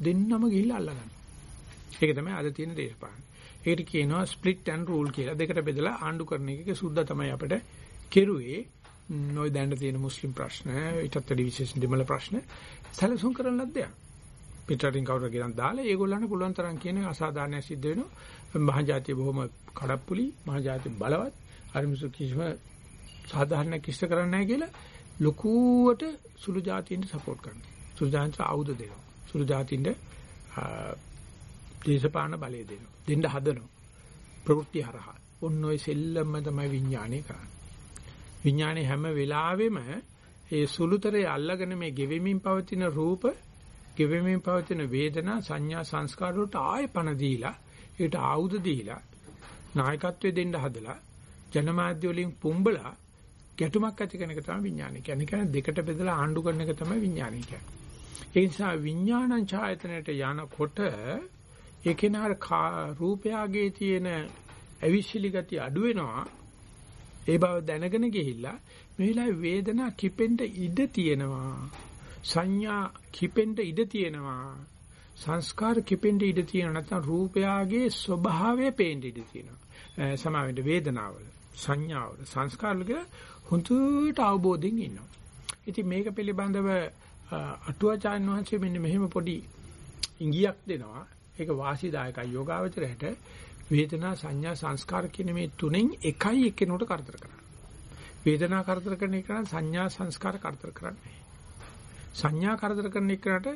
දෙන්නම ගිහිල්ලා අල්ලගන්න. ඒක තමයි අද තියෙන දේශපාලන. ඒකට කියනවා ස්ප්ලිට් ඇන්ඩ් රූල් කියලා. දෙකට බෙදලා ආණ්ඩු කරන එකක සුද්ධ තමයි අපිට කෙරුවේ ওই දැන්න තියෙන මුස්ලිම් ප්‍රශ්න ඊටත් වැඩි විශේෂ දෙමළ ප්‍රශ්න සැලසුම් කරන ලද්දයක්. පිටරින් කවුරු ගෙනත් දාලා ඒගොල්ලන්ට පුළුවන් තරම් කියන අසාධාර්ණයක් සිද්ධ වෙනවා. මහජාතිය බොහොම කඩප්පුලි, මහජාතිය බලවත්. අරිමුසු කිසිම සාධාරණයක් ඉෂ්ට කරන්නේ නැහැ කියලා ලොකුවට සුළු ජාතියින්ට සපෝට් කරනවා. සුළු ජාතින්ට ආයුධ දෙනවා. සුළු ජාතින්ට දේශපාලන බලය දෙනවා. දෙන්න හදනවා. ප්‍රවෘත්ති හරහා. ඔන්න ඔය සෙල්ලම්ම තමයි විඥානය කරන්නේ. විඥානේ හැම වෙලාවෙම ඒ සුළුතරේ අල්ලගෙන මේ ගෙවෙමින් පවතින රූප, ගෙවෙමින් පවතින වේදනා, සංඥා, සංස්කාර වලට ආය පණ දීලා, ඒකට ආයුධ දීලා, නායකත්වය දෙන්න හදලා, ජනමාධ්‍ය වලින් පුම්බලා ගැටුමක් ඇති කරන එක තමයි විඥානය කියන්නේ. කියන්නේ දෙකට බෙදලා ආණ්ඩු කරන එක තමයි විඥානය කියන්නේ. ඒ නිසා විඥානං ඡායතනයට යනකොට ඒ කෙනාට රූපයාගේ තියෙන අවිශ්ලි ගතිය අඩු වෙනවා. ඒ බව දැනගෙන ගිහිල්ලා මේ වෙලාවේ වේදනා කිපෙන්න ඉඩ තියෙනවා. සංඥා කිපෙන්න ඉඩ තියෙනවා. සංස්කාර කිපෙන්න ඉඩ තියෙනවා. නැත්නම් රූපයාගේ ස්වභාවය පේන්න ඉඩ තියෙනවා. සමාවෙන්න වේදනාවල, සංඥාවල, සංස්කාරවල හොඳට අවබෝධයෙන් ඉන්නවා. ඉතින් මේක පිළිබඳව අටුවාචාන් වහන්සේ මෙන්න මෙහෙම පොඩි ඉඟියක් දෙනවා. ඒක වාසිදායකයි යෝගාවචරයට වේදනා සංඥා සංස්කාර කියන මේ තුනෙන් එකයි එකිනෙකට කරදර කරන්නේ. වේදනා කරදර කරන එක සංඥා සංස්කාර කරදර කරන්නේ. සංඥා කරදර කරන එකට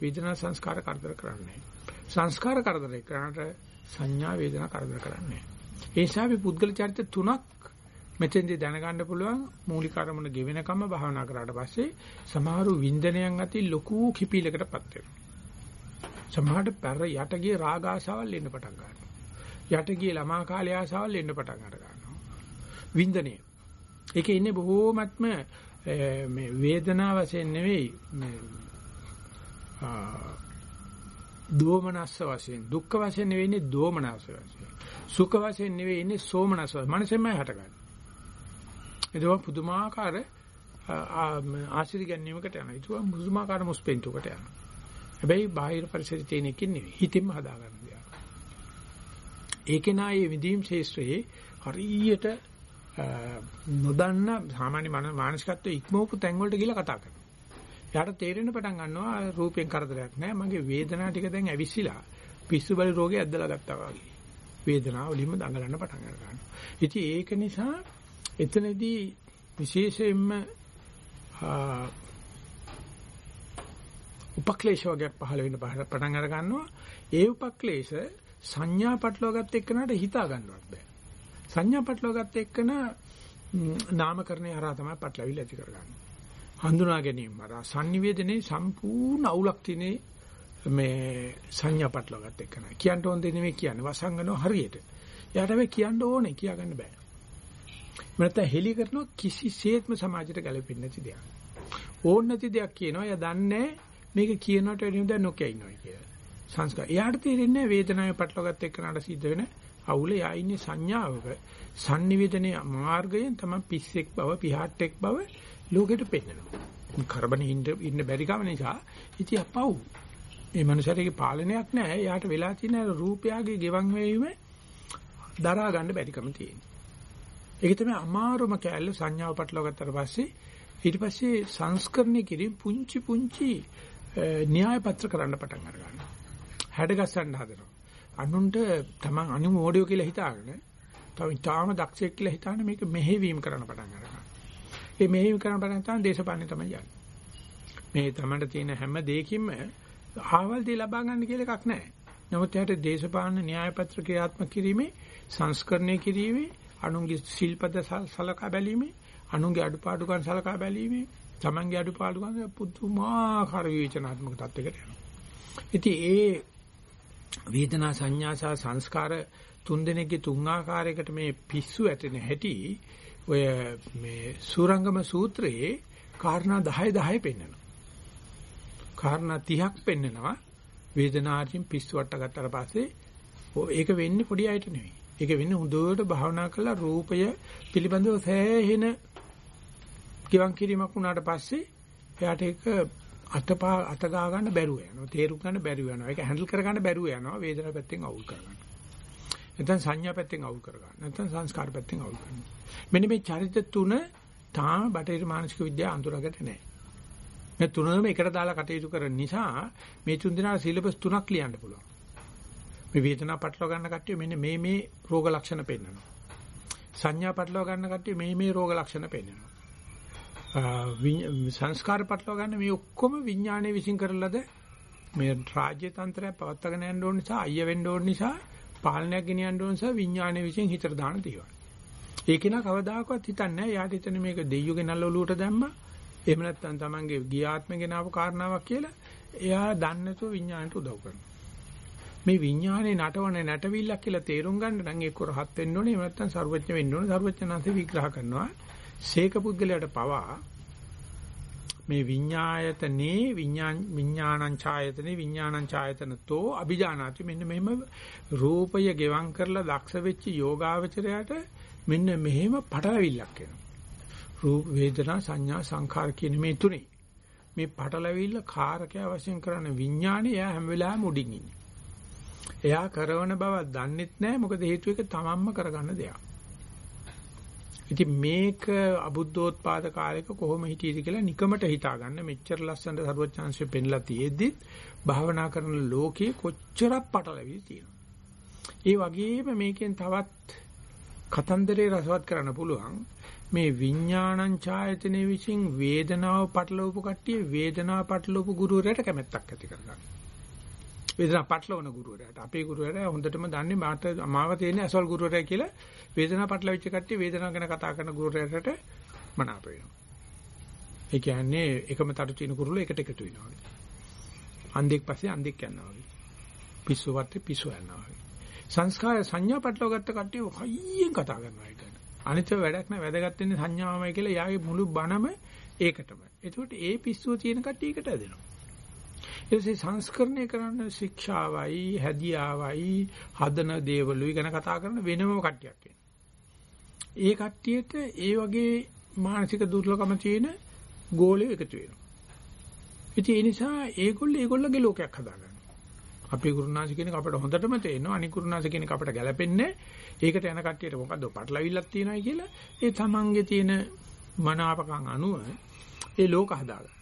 වේදනා සංස්කාර කරදර කරන්නේ. සංස්කාර කරදර කරනට සංඥා වේදනා කරදර කරන්නේ. ඒ නිසා අපි පුද්ගල චරිත තුනක් මෙතෙන්දී දැනගන්න පුළුවන් මූලික අරමුණ ගෙවෙනකම භාවනා කරාට පස්සේ සමහරු වින්දනයන් අතින් ලොකු කිපිලකටපත් වෙනවා. සමහරට පෙර යට ගිය රාග ආසාවල් එන්න පටන් ගන්නවා. යට ගිය ළමා කාලේ ආසාවල් එන්න පටන් අර ගන්නවා. වින්දනය. ඒකේ ඉන්නේ බොහෝමත්ම මේ වේදනාව වශයෙන් නෙවෙයි මේ දෝමනස්ස වශයෙන් දුක්ඛ වශයෙන් නෙවෙයි ඉන්නේ දෝමනස්ස වශයෙන්. සුඛ වශයෙන් නෙවෙයි ඉන්නේ සෝමනස්ස වශයෙන්. මනසෙන්මයි හටගන්නේ. ඒක පුදුමාකාර ආශිර්වාද ගැනීමකට යනවා. ඒක පුදුමාකාර මුස්පෙන්තුකට යනවා. හැබැයි බාහිර පරිසරයේ තියෙන එකකින් නෙවෙයි. හිතින්ම හදාගන්න දෙයක්. ඒකේ නායේ විදීම් ශේෂ්ත්‍රයේ හරියට නොදන්න සාමාන්‍ය මානසිකත්වයේ ඉක්මවපු තැන් වලට ගිහිල්ලා කතා කරනවා. එයාට තේරෙන්න පටන් ගන්නවා රූපෙන් කරදරයක් නෑ. මගේ වේදනාව ටික දැන් ඇවිස්සিলা. පිස්සු බලි රෝගේ ඇද්දලා ගත්තා වගේ. වේදනාව වලින්ම දඟලන්න පටන් ගන්නවා. ඉතින් ඒක නිසා එතනදී විශේෂයෙන්ම උපක්ලේශ වර්ගයක් පහළ වෙන්න පටන් අර ගන්නවා. ඒ උපක්ලේශ සංඥා පටලවාගත්ත එක්කනට හිතා ගන්නවත් බෑ. සංඥා පටලවාගත්ත එක්කන නාමකරණය හරහා තමයි පටලවිල්ල ඇති කරගන්නේ. හඳුනා ගැනීම හරහා sannivedanaye සම්පූර්ණ අවුලක් තියෙනේ මේ සංඥා පටලවාගත්ත එක්කන. කියන්න ඕන දෙ නෙමෙයි කියන්නේ. වසංගනෝ හරියට. එයාට මේ කියන්න ඕනේ කියාගන්න බෑ. නැත්නම් හෙලි කරනවා කිසිසේත්ම සමාජයට ගැලපෙන්නේ නැති දෙයක්. ඕන නැති දෙයක් කියනවා. එයා දන්නේ මේක කියනකොට වෙන හොඳ නොකිය ඉන්නවා කියලා. සංස්කාර. එයාට තේරෙන්නේ වේදනාවේ පටලවාගත්ත එක්කනට සිද්ධ වෙන අවුල යා ඉන්නේ සංඥාවක. sannivedanaye මාර්ගයෙන් තමයි පිස්සෙක් බව, පිහාට්ටෙක් බව ලෝකෙට පෙන්නනවා. කරබනේ ඉන්න ඉන්න බැරි කම නිසා ඉතින් අපව්. මේ මනුස්සයාගේ පාලනයක් නැහැ. යාට වෙලා තියෙන රූපයාගේ ගෙවන් වේවීම දරා ගන්න බැරිකම තියෙනවා. ඒක තමයි අමාරුම කැලල සංඥාව පටලවා ගත්තට පස්සේ ඊට පස්සේ සංස්කරණය කිරීම පුංචි පුංචි න්‍යාය පත්‍ර කරන්න පටන් අර ගන්නවා. හැඩගස්සන්න හදනවා. අනුන්ට තමන් අනුමෝඩියෝ කියලා හිතාගෙන තව ඊටාම දක්ෂයෙක් කියලා හිතාන මේක මෙහෙවීම කරන්න පටන් ගන්නවා. ඒ මෙහෙවීම කරන පටන් ගන්න දේශපාලනේ තමයි යන්නේ. මේ තමන්ට තියෙන හැම දෙයකින්ම ආවල් දී ලබා ගන්න කියලා එකක් නැහැ. නමුත් එයාට දේශපාලන න්‍යාය පත්‍ර ක්‍රියාත්මක කිරීමේ සංස්කරණය කිරීමේ අනුන්ගේ සිල්පද සලකා බැලීමේ අනුන්ගේ අඩුපාඩුකම් සලකා බැලීමේ තමන්ගේ අඩුපාඩුකම් පුදුමාකාර විචනාත්මක තත්යකට යනවා. ඉතින් ඒ වේදනා සංඥා සහ සංස්කාර තුන්දෙනෙක්ගේ තුන් ආකාරයකට මේ පිස්සු ඇතෙන හැටි ඔය මේ සූරංගම සූත්‍රයේ කාරණා 10 10 පෙන්නනවා. කාරණා 30ක් පෙන්නනවා වේදනාර්ජින් පිස්සු වට ගත්තාට පස්සේ ඒක වෙන්නේ පොඩි අයට නෙවෙයි. ඒක වෙන්නේ හොඳට භාවනා කරලා රූපය පිළිබඳව සෑහෙන ගිවන් කිරීමක් වුණාට පස්සේ එයාට ඒක අතපා අත ගා ගන්න බැරුව යනවා. තේරුම් ගන්න බැරුව යනවා. ඒක හැන්ඩල් කර ගන්න බැරුව යනවා. වේදනාව පැත්තෙන් අවුල් කර ගන්න. නැත්නම් සංඥා පැත්තෙන් අවුල් කර ගන්න. නැත්නම් සංස්කාර පැත්තෙන් අවුල් කරනවා. මෙන්න මේ චරිත තුන තාම බටහිර මානසික විද්‍යාව අඳුරගට නැහැ. මේ තුනම එකට දාලා කටයුතු කරන නිසා මේ තුන් දෙනා සිලබස් තුනක් ලියන්න පුළුවන්. මේ වේදනාව පටලවා ගන්න කට්ටිය මෙන්න මේ මේ රෝග ලක්ෂණ පෙන්වනවා. සංඥා පටලවා ගන්න කට්ටිය මේ මේ රෝග ලක්ෂණ පෙන්වනවා. සංස්කාර පටලවා ගන්න මේ ඔක්කොම විඥානයේ විසින් කරලද මේ රාජ්‍ය තන්ත්‍රය පවත්වාගෙන යන්න ඕන නිසා අය වෙන්න ඕන නිසා පාලනයක් ගෙනියන්න ඕන නිසා විඥානයේ විසින් හිතට දාන තියෙනවා. ඒක නා කවදාකවත් හිතන්නේ නැහැ. යාට හිතන්නේ මේක දෙයියෝ ගෙනල්ලා ඔලුවට දැම්මා. එහෙම නැත්නම් Tamange ගියාත්ම ගෙනාවු කාරණාවක් කියලා එයා දන්නේ නැතුව විඥාණයට උදව් කරනවා. මේ විඥානේ නටවන නැටවිල්ලක් කියලා තේරුම් ගන්න නම් ඒක රහත් වෙන්න ඕනේ. එහෙම නැත්නම් ਸਰවඥ වෙන්න ඕනේ. ਸਰවඥාන්සේ විග්‍රහ කරනවා. සීක පුද්ගලයාට පවා මේ විඤ්ඤායතනේ විඤ්ඤාණ විඤ්ඤාණං ඡායතනේ විඤ්ඤාණං ඡායතනතෝ අභිජානාති මෙන්න මෙහෙම රූපය ගෙවම් කරලා දක්ෂ වෙච්ච යෝගාවචරයට මෙන්න මෙහෙම පටලවිල්ලක් එනවා රූප වේදනා සංඥා සංඛාර කියන මේ තුනේ මේ පටලවිල්ල කාරකය වශයෙන් කරන විඥානය එයා හැම වෙලාවෙම උඩින් ඉන්නේ. එයා කරන බව දන්නෙත් නැහැ මොකද හේතුව එක තමන්ම කරගන්න දෙයක්. ඉතින් මේක අබුද්ධෝත්පාද කාලයක කොහොම හිටියද කියලා නිකමට හිතා ගන්න මෙච්චර ලස්සනට සරුවචාන්සිය පෙන්ලා තියෙද්දි භාවනා කරන ලෝකේ කොච්චරක් පටලවිලි තියෙනවා. ඒ වගේම මේකෙන් තවත් කතන්දරේ රසවත් කරන්න පුළුවන්. මේ විඥානං ඡායතනෙ විසින් වේදනාව පටලවපු කට්ටිය වේදනාව පටලවපු ගුරුවරයාට කැමැත්තක් ඇති කරගන්න. වේදනාව පටලවන ගුරුවරයාට අපේ ගුරුවරයා හොඳටම දන්නේ මාට අමාව තියෙන අසල් ගුරුවරයා කියලා වේදනාව පටලවිච්ච කට්ටිය වේදනාව ගැන කතා කරන ගුරුවරයාට මනාප වෙනවා. ඒ කියන්නේ එකම තටු තියෙන කුරුල්ල එකට එකතු වෙනවා වගේ. අන්දෙක් පස්සේ අන්දෙක් යනවා වගේ. පිස්සු වත්තේ පිස්සු යනවා වගේ. සංස්කාර සංඥා පටලව ගත්ත කට්ටිය හයියෙන් කතා කරනවා ඒක. අනිත් වැඩක් නෑ වැදගත් වෙන්නේ සංඥාවමයි කියලා යාගේ මුළු බණම ඒකටමයි. එතකොට ඒ පිස්සුව තියෙන කට්ටියකට ඇදෙනවා. ඊටසේ සංස්කරණය කරන්න ශික්ෂාවයි හැදියාවයි හදන දේවලුයි ගැන කතා කරන වෙනම කට්ටියක් ඒ කට්ටියට ඒ වගේ මානසික දුර්ලභකම තියෙන ගෝලෙ එකතු වෙනවා. ඉතින් ඒ නිසා ඒගොල්ලෝ ඒගොල්ලෝගේ ලෝකයක් හදාගන්නවා. අපේ ගුරුනාථ කියන අපිට හොඳටම තේරෙනවා අනික් ගුරුනාථ කියන අපිට ගැලපෙන්නේ ඒකට යන කට්ටියට මොකද්ද පටලවිල්ලක් තියෙනයි කියලා ඒ තමන්ගේ තියෙන මනාපකම් අනුව ඒ ලෝක හදාගන්න.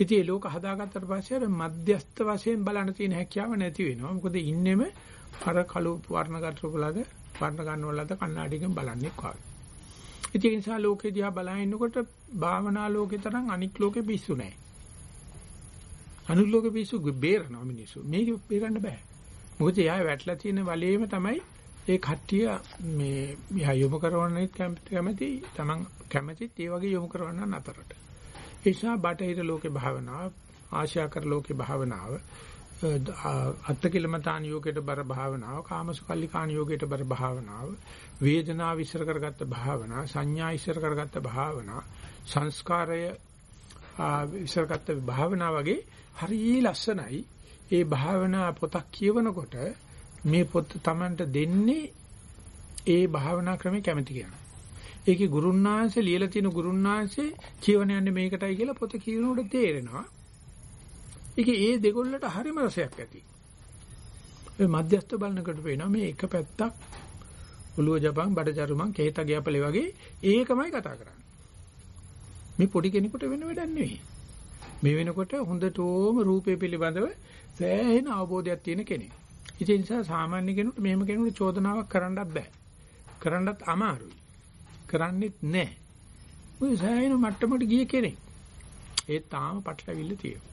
ඉතින් ඒ ලෝක හදාගත්තට පස්සේ අර මධ්‍යස්ත වශයෙන් බලන්න තියෙන හැකියාව නැති වෙනවා. මොකද ඉන්නෙම අර කළු වර්ණ ගන්නවලද වර්ණ ගන්නවලද කණ්ණාඩියකින් බලන්නේ කොහොමද? ඉතින් ඒ නිසා ලෝකෙ දිහා බලනකොට භාවනා ලෝකේ තරම් අනික් ලෝකෙ පිස්සු නැහැ. අනුලෝක පිස්සු බේරනවා මිනිස්සු. මේක බේරන්න බෑ. මොකද එයා වැටලා තියෙන වලේම තමයි ඒ කට්ටිය මේ මෙහා යොමු කරවන්නේ කැමති තමන් කැමතිත් ඒ වගේ යොමු කරවන්න අතරට. ඒ නිසා බටහිර ලෝකේ භාවනාව, ආශ්‍යාකර ලෝකේ භාවනාව, අත්තිකිලමතාන යෝගයට බර භාවනාව, කාමසුකල්ලිකාන යෝගයට බර භාවනාව, වේදනාව විශ්ර කරගත්ත භාවනාව, සංඥා විශ්ර කරගත්ත භාවනාව, සංස්කාරය විශ්රගත්ත භාවනාව වගේ හරිය ලස්සනයි. ඒ භාවනා පොතක් කියවනකොට මේ පොත Tamanට දෙන්නේ ඒ භාවනා ක්‍රමේ කැමති කෙනා. ඒකේ ගුරුන්නාංශේ ලියලා තියෙන ගුරුන්නාංශේ කියවන යන්නේ මේකටයි කියලා පොත කියනකොට තේරෙනවා. ඒකේ ඒ දෙගොල්ලට හරිම රසයක් ඇති. ඒ මධ්‍යස්ථ බලනකොට පේනවා මේ එක පැත්තක් ඔළුව ජපන් බඩජරුමන් කේත ගියපලේ වගේ ඒකමයි කතා කරන්නේ. මේ පොඩි කෙනෙකුට වෙන වැඩක් නෙවෙයි. මේ වෙනකොට හොඳටම රූපේ පිළිබඳව සෑහෙන අවබෝධයක් තියෙන කෙනෙක්. ඒ නිසා සාමාන්‍ය කෙනෙකුට මෙහෙම කෙනෙකුට චෝදනාවක් කරන්නත් බෑ. කරන්නත් අමාරුයි. කරන්නෙත් නැහැ. ඔය සෑහෙන මට්ටමකට ගිය කෙනෙක්. ඒ තාම පටලවිල්ල තියෙනවා.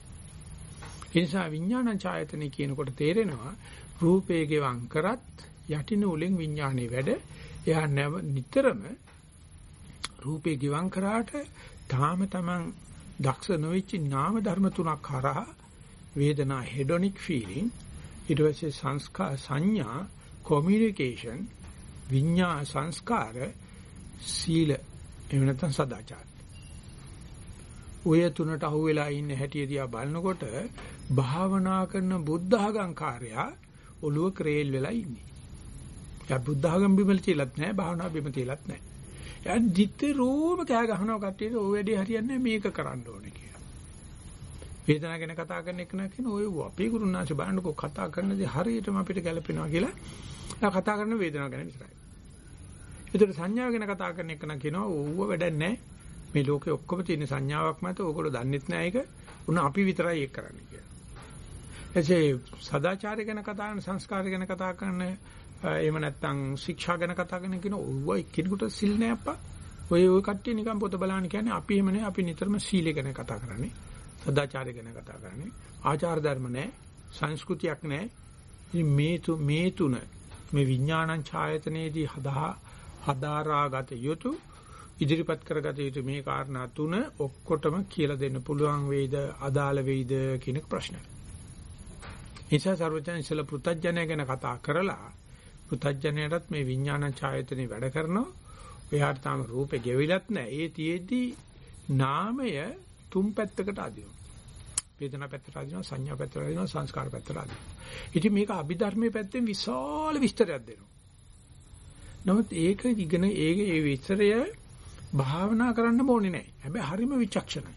ඒ නිසා විඥාන ඡායතනෙ කියනකොට තේරෙනවා රූපේ ගෙවම් කරත් යටින උලෙන් විඥානේ වැඩ එයා නිතරම රූපේ ගෙවම් කරාට තාම තමන් දක්ෂ නොවිච්ච නාම ධර්ම තුනක් කරා වේදනා හෙඩොනික් ෆීලිං ඊට පස්සේ සංස්කාර සංඥා කොමියුනිකේෂන් විඤ්ඤා සංස්කාර සීල එහෙම නැත්නම් සදාචාර ඔය තුනට අහුවෙලා ඉන්න හැටි දිහා බලනකොට භාවනා කරන බුද්ධඝංකාරයා ඔළුව ක්‍රේල් වෙලා ඉන්නේ. එයා බුද්ධඝම් බිමල තියලත් නැහැ භාවනා බිම තියලත් නැහැ. එයා දිත්තරෝම කෑ ගහනවා කට්ටියට ඔය වැඩේ හරියන්නේ මේක කරන්න ඕනේ කියලා. වේදනාව ගැන කතා කරන එක නකින ඔය අපේ ගුරුනාංශ බලන්නකෝ කතා කරනදී හරියටම අපිට ගැලපෙනවා කියලා. එයා කතා කරන වේදනාව ගැන විතරයි. ඒතර සංඥාව ගැන කතා කරන එක නම් කියනවා ඕව වැඩක් නැහැ. මේ ලෝකේ ඔක්කොම තියෙන සංඥාවක් මත ඕගොල්ලෝ දන්නෙත් නැහැ ඒක. උන අපි විතරයි ඒක කරන්නේ කියලා. එසේ සදාචාරය ගැන කතා කරන සංස්කාර ගැන කතා කරන එහෙම නැත්නම් ශික්ෂා ගැන කතා කරන කෙන ඔව්ව එක්කෙනෙකුට සිල් නෑ අප්පා. ඔය ඔය කට්ටිය නිකන් පොත බලන්න කියන්නේ අපි එහෙම නෑ අපි නිතරම සීලය ගැන කතා කරන්නේ. සදාචාරය ගැන කතා කරන්නේ. ආචාර ධර්ම නෑ. සංස්කෘතියක් නෑ. මේ තු මේ තුන මේ විඥානං ඡායතනයේදී හදා හදාරාගත යුතු ඉදිරිපත් කරගත යුතු මේ කාරණා තුන ඔක්කොටම කියලා දෙන්න පුළුවන් වෙයිද අදාළ වෙයිද කියන ප්‍රශ්නය. නිසා සර්වඥ ඉස්සල පෘතජ්ජනය ගැන කතා කරලා පෘතජ්ජනයටත් මේ විඥාන ඡායතනෙ වැඩ කරනවා. එයාට තාම රූපේ ගෙවිලත් නැහැ. ඒ තියේදී නාමය තුන් පැත්තකට අදිනවා. වේදනා පැත්තට අදිනවා, සංඥා පැත්තට අදිනවා, සංස්කාර පැත්තට අදිනවා. ඉතින් මේක අභිධර්මයේ පැත්තෙන් විශාල විස්තරයක් දෙනවා. නමුත් ඒක ඉගෙන ඒකේ ඒ විස්තරය භාවනා කරන්න ඕනේ නැහැ. හැබැයි හරිම විචක්ෂණයි.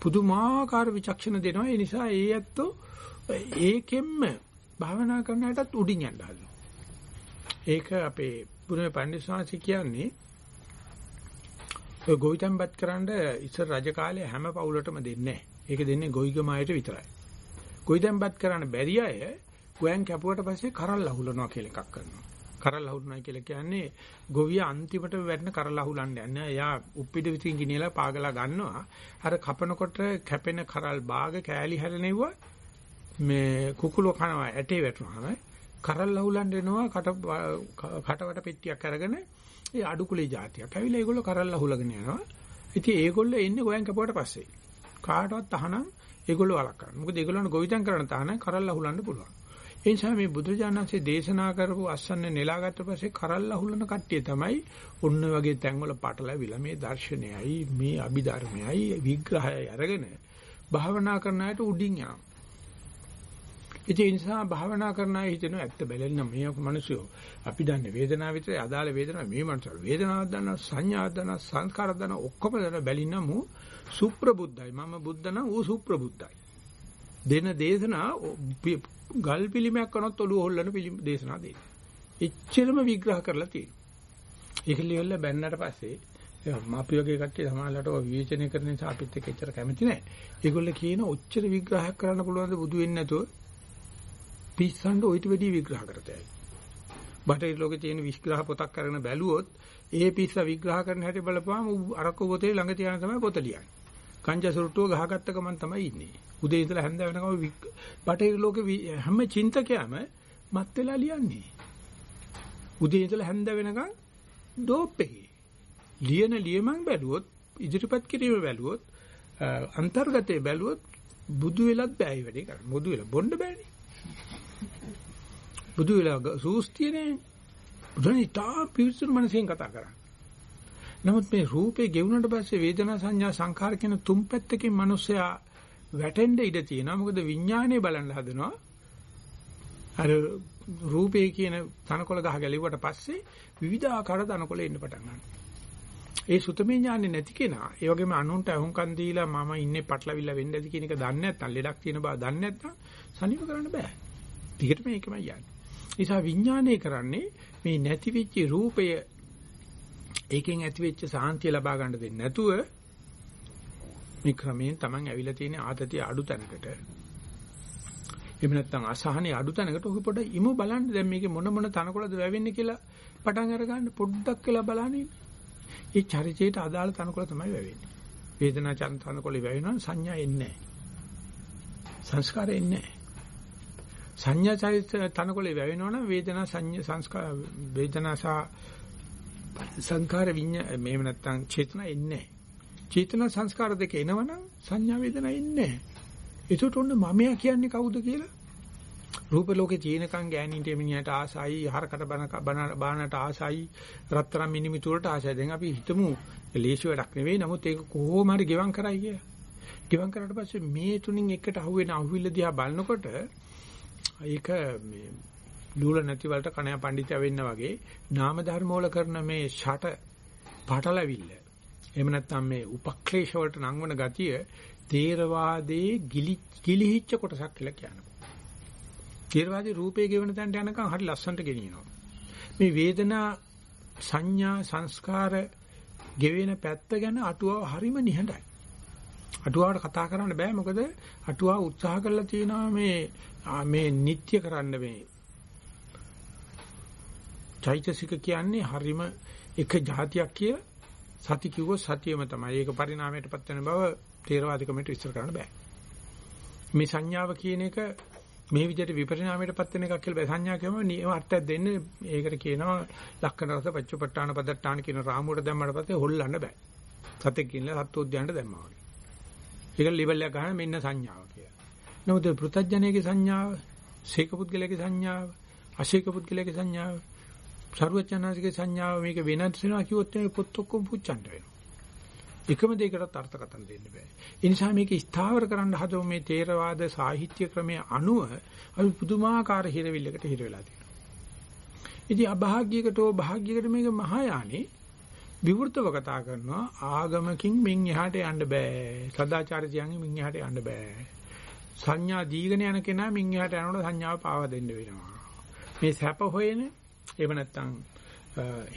පුදුමාකාර විචක්ෂණ දෙනවා. ඒ නිසා ඒ ඇත්තෝ ඒකෙන්ම භාවනා කරන අයටත් උඩින් යන්න හදනවා. ඒක අපේ බුදුමේ පඬිස්සවාසි කියන්නේ ඔය ගොවිතැන්පත් කරන්න ඉස්සර රජ කාලේ හැම පවුලටම දෙන්නේ නැහැ. ඒක දෙන්නේ ගොවිගම අයට විතරයි. ගොවිතැන්පත් කරන්න බැරි අය ගෝයන් කැපුවට පස්සේ කරල් අහුලනවා කියලා එකක් කරනවා. කරල් අහුලනවා කියලා කියන්නේ ගොවියා අන්තිමට වැටෙන කරල් අහුලන්න යන්නේ. එයා උප්පිඩ විසින් ගිනියලා පාගලා ගන්නවා. අර කපනකොට කැපෙන කරල් බාග කෑලි හැරෙනෙව්වා මේ කුකුල කනවා ඇටේ වැටුනහම කරල් ලහුලන් දෙනවා කට කටවට පෙට්ටියක් අරගෙන ඒ අඩුකුලේ જાතියක්. ඇවිල්ලා ඒගොල්ලෝ කරල් ලහුලගෙන යනවා. ඉතින් ඒගොල්ලෝ එන්නේ ගෝයන් කපුවට පස්සේ. කාටවත් තහනම් ඒගොල්ලෝ අලක් කරනවා. මොකද ඒගොල්ලෝන ගොවිතැන් කරන තහනම් කරල් ලහුලන්න පුළුවන්. ඒ නිසා මේ බුදුජානන්සේ දේශනා කරපු අස්සන්න නෙලාගත්ත පස්සේ කරල් ලහුලන කට්ටිය තමයි ඔන්න වගේ තැන්වල පටලවිලා. මේ දර්ශනයයි මේ අභිධර්මයයි විග්‍රහයයි අරගෙන භාවනා කරන අයට උඩින් යනවා. ඒ නිසා භාවනා කරන අය හිතෙනවා ඇත්ත බැලෙන්න මේ මිනිස්සු අපි දන්නේ වේදනාව විතරයි අදාළ වේදනාව මේ මිනිස්සු. වේදනාවක් දන්නා සංඥාවක් දන්නා සංස්කාරයක් දන්නා ඔක්කොම දන්නා බැලින්න මු සුප්‍රබුද්ධයි. මම බුද්ධ නම් ඌ සුප්‍රබුද්ධයි. දෙන දේශනා ගල් පිළිමයක් කරනත් ඔළුව හොල්ලන පිළිම දේශනා දෙන්න. එච්චරම විග්‍රහ කරලා තියෙනවා. ඒක ලියවල බැන්නට පස්සේ මාපි වගේ කට්ටිය සමාජලට විවේචනය කරන නිසා අපිත් එක්ක එච්චර කැමති නැහැ. ඒගොල්ලෝ කියන ඔච්චර විග්‍රහයක් කරන්න පුළුවන් ද බුදු වෙන්නේ නැතුව පිස්සන්ට ඔయిత වෙඩි විග්‍රහ කරතයි. බටහිර ලෝකේ තියෙන විග්‍රහ පොතක් කරගෙන බැලුවොත් ඒ පිස්ස විග්‍රහ කරන හැටි බලපුවාම අරක්කු පොතේ ළඟ තියාන තමයි පොත ලියන්නේ. කංජ සුරුට්ටුව ගහගත්ත ගමන් තමයි ඉන්නේ. උදේ ඉඳලා හැන්ද වෙනකම් බටහිර ලෝකේ හැම චින්තකයම මත් වෙලා ලියන්නේ. උදේ ඉඳලා හැන්ද වෙනකම් ඩෝප් එකේ. ලියන ලියමන් බැලුවොත් ඉදිරිපත් කිරීම බැලුවොත් අන්තර්ගතයේ බැලුවොත් බුදු වෙලත් බෑයි වැඩේ කරන්න. බුදු වෙලා බොන්න බෑනේ. බුදු වෙලා සූස්තියනේ. බුදුන් තා පිවිසුණු මනසෙන් කතා කරන්නේ. නමුත් මේ රූපේ ගෙවුනට පස්සේ වේදනා සංඥා සංඛාර කියන තුන් පැත්තකින් මිනිස්සයා වැටෙන්න ඉඩ තියෙනවා. මොකද විඥානය බලන්න හදනවා. අර රූපේ කියන තනකොළ ගහ ගැලෙව්වට පස්සේ විවිධාකාර තනකොළ එන්න පටන් ගන්නවා. ඒ සුතමේ ඥානෙ නැති කෙනා ඒ වගේම අනුන්ට අහුම්කන් දීලා මම ඉන්නේ පටලවිල්ල වෙන්න ඇති කියන එක දන්නේ නැත්නම් ලෙඩක් තියෙන බව දන්නේ නැත්නම් සනීප කරන්න බෑ. ටිකට මේකමයි යන්නේ. නිසා විඥානය කරන්නේ මේ නැති වෙච්ච රූපය ඒකෙන් ඇති වෙච්ච සාන්තිය ලබා ගන්න දෙන්නේ නැතුව මේ ක්‍රමයෙන් Taman ඇවිල්ලා තියෙන ආතතිය අඩු තැනකට එහෙම නැත්නම් අසහනේ අඩු තැනකට ඔහු පොඩ ඉමු බලන්න දැන් මේකේ මොන මොන තනකොළද වැවෙන්නේ කියලා පටන් අරගන්න පොඩ්ඩක් කියලා බලන්නේ. ඒ චරිතයට අදාළ තනකොළ තමයි වැවෙන්නේ. වේදනා චන් තනකොළ වැවෙනවා සංඥා එන්නේ නැහැ. සංස්කාර එන්නේ නැහැ. සංඥා චරිත තනකොළ වැවෙනවනම් වේදනා සංඥා සංස්කාර වේදනා සහ සංඛාර විඤ්ඤා මේව නැත්තම් චේතනා එන්නේ නැහැ. චේතනා සංස්කාර දෙක එනවනම් සංඥා වේදනා එන්නේ නැහැ. ඒකට ඔන්න මමයා කියන්නේ කවුද කියලා රූප ලෝකේ තියෙනකන් ගෑණින්ට මිනිහට ආසයි, හරකට බන බානට ආසයි, රත්තරන් මිනිමිතු වලට ආසයි. දැන් අපි හිතමු ලේසි වැඩක් නෙවෙයි. නමුත් ඒක කොහොම හරි ගෙවම් කරයි කියලා. ගෙවම් කරාට පස්සේ මේ තුنين එකට අහුවෙන අහුවිල්ල දිහා බලනකොට ඒක මේ ලූල නැති වලට කණයා පඬිතුයා වෙන්න වගේ නාම ධර්ම වල කරන මේ ෂට පාටලවිල්ල එහෙම නැත්නම් මේ උපක්ලේශ වලට නංවන ගතිය තේරවාදයේ ගිලිහිච්ච කොටසක් කියලා කියනවා. තේරවාදී රූපේ ගෙවන තැනට යනකම් හරි ලස්සනට ගෙනියනවා. මේ වේදනා සංඥා සංස්කාර ගෙවෙන පැත්ත ගැන අටුවාව හරිම නිහඬයි. අටුවාවට කතා කරන්න බෑ මොකද අටුවාව උත්සාහ කරලා තියෙනවා මේ මේ නිත්‍ය කරන්න මේ චෛතසික කියන්නේ හරිම එක જાතියක් කිය සති කිව්වොත් සතියම තමයි. ඒක පරිණාමයටපත් වෙන බව තේරවාදිකමට විස්තර කරන්න බෑ. මේ සංඥාව කියන එක මේ විදිහට විපරිණාමයටපත් වෙන එකක් කියලා බෑ. සංඥා කියම නියම අර්ථයක් දෙන්නේ ඒකට කියනවා ලක්කන රස පච්චපට්ඨාන පදට්ඨාන කියන රාමුවට දැම්මට පස්සේ හොල්ලන්න බෑ. සතෙක් කියලා සත්වෝද්‍යයන්ට දැම්මා වගේ. ඒක ලෙවල් එක ගන්න මෙන්න සංඥාව කියලා. නමුත් පෘථජ්ජනයේ සංඥාව, සීක පුද්ගලයේ සංඥාව, අශීක පුද්ගලයේ සංඥාව, සරුවචනාසිකේ සංඥාව මේක වෙනස් වෙනවා කිව්වොත් මේ පොත් ඔක්කොම පුච්චන්න වෙනවා. එකම දෙයකටත් අර්ථකථන දෙන්න බෑ. ඒ නිසා මේක ස්ථාවර කරන්න හදව මේ තේරවාද සාහිත්‍ය ක්‍රමයේ අනුව අපි පුදුමාකාර හිරවිල්ලකට හිර වෙලා තියෙනවා. ඉතින් අභාග්‍යයකට හෝ භාග්‍යයකට මේක මහායානේ විවෘතව කතා කරනවා ආගමකින් මින් එහාට යන්න බෑ. සදාචාරයෙන් මින් එහාට යන්න බෑ. සංඥා දීගෙන යන කෙනා මින් එහාට යනකොට සංඥාව පාවා දෙන්න වෙනවා. මේ සැප හොයන එහෙම නැත්නම්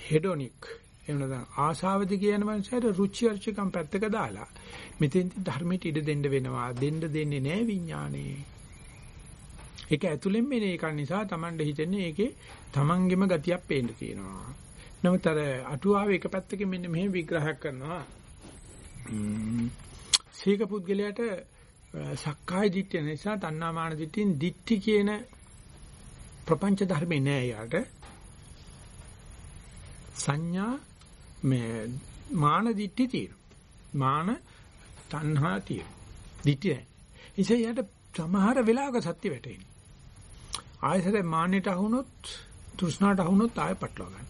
හෙඩොනික් එහෙම නැත්නම් ආශාවද කියන මනසට රුචි අරුචිකම් පැත්තක දාලා මෙතෙන් ධර්මයට ඉඩ දෙන්න වෙනවා දෙන්න දෙන්නේ නැහැ විඥානේ. ඒක ඇතුළෙන් මෙන එක නිසා Tamande හිතෙන්නේ ඒකේ Tamanගෙම ගතියක් පේන්න තියෙනවා. නමුත් අර අටුවාව එක පැත්තකින් මෙන්න මෙහෙම විග්‍රහයක් කරනවා. සීක පුද්ගලයාට සක්කාය දිට්ඨිය නිසා තණ්හාමාන දිට්ඨියෙන් දිට්ඨි කියන ප්‍රපංච ධර්මේ නෑ යාට. සංඥා මේ මාන දිට්ඨි තියෙනවා. මාන තණ්හා තියෙනවා. දිට්ඨි නැහැ. ඉතින් යට සමහර වෙලාවක සත්‍ය වැටෙන්නේ. ආයසර මානෙට අහුනොත් තෘෂ්ණාට අහුනොත් ආය පටලවා ගන්න.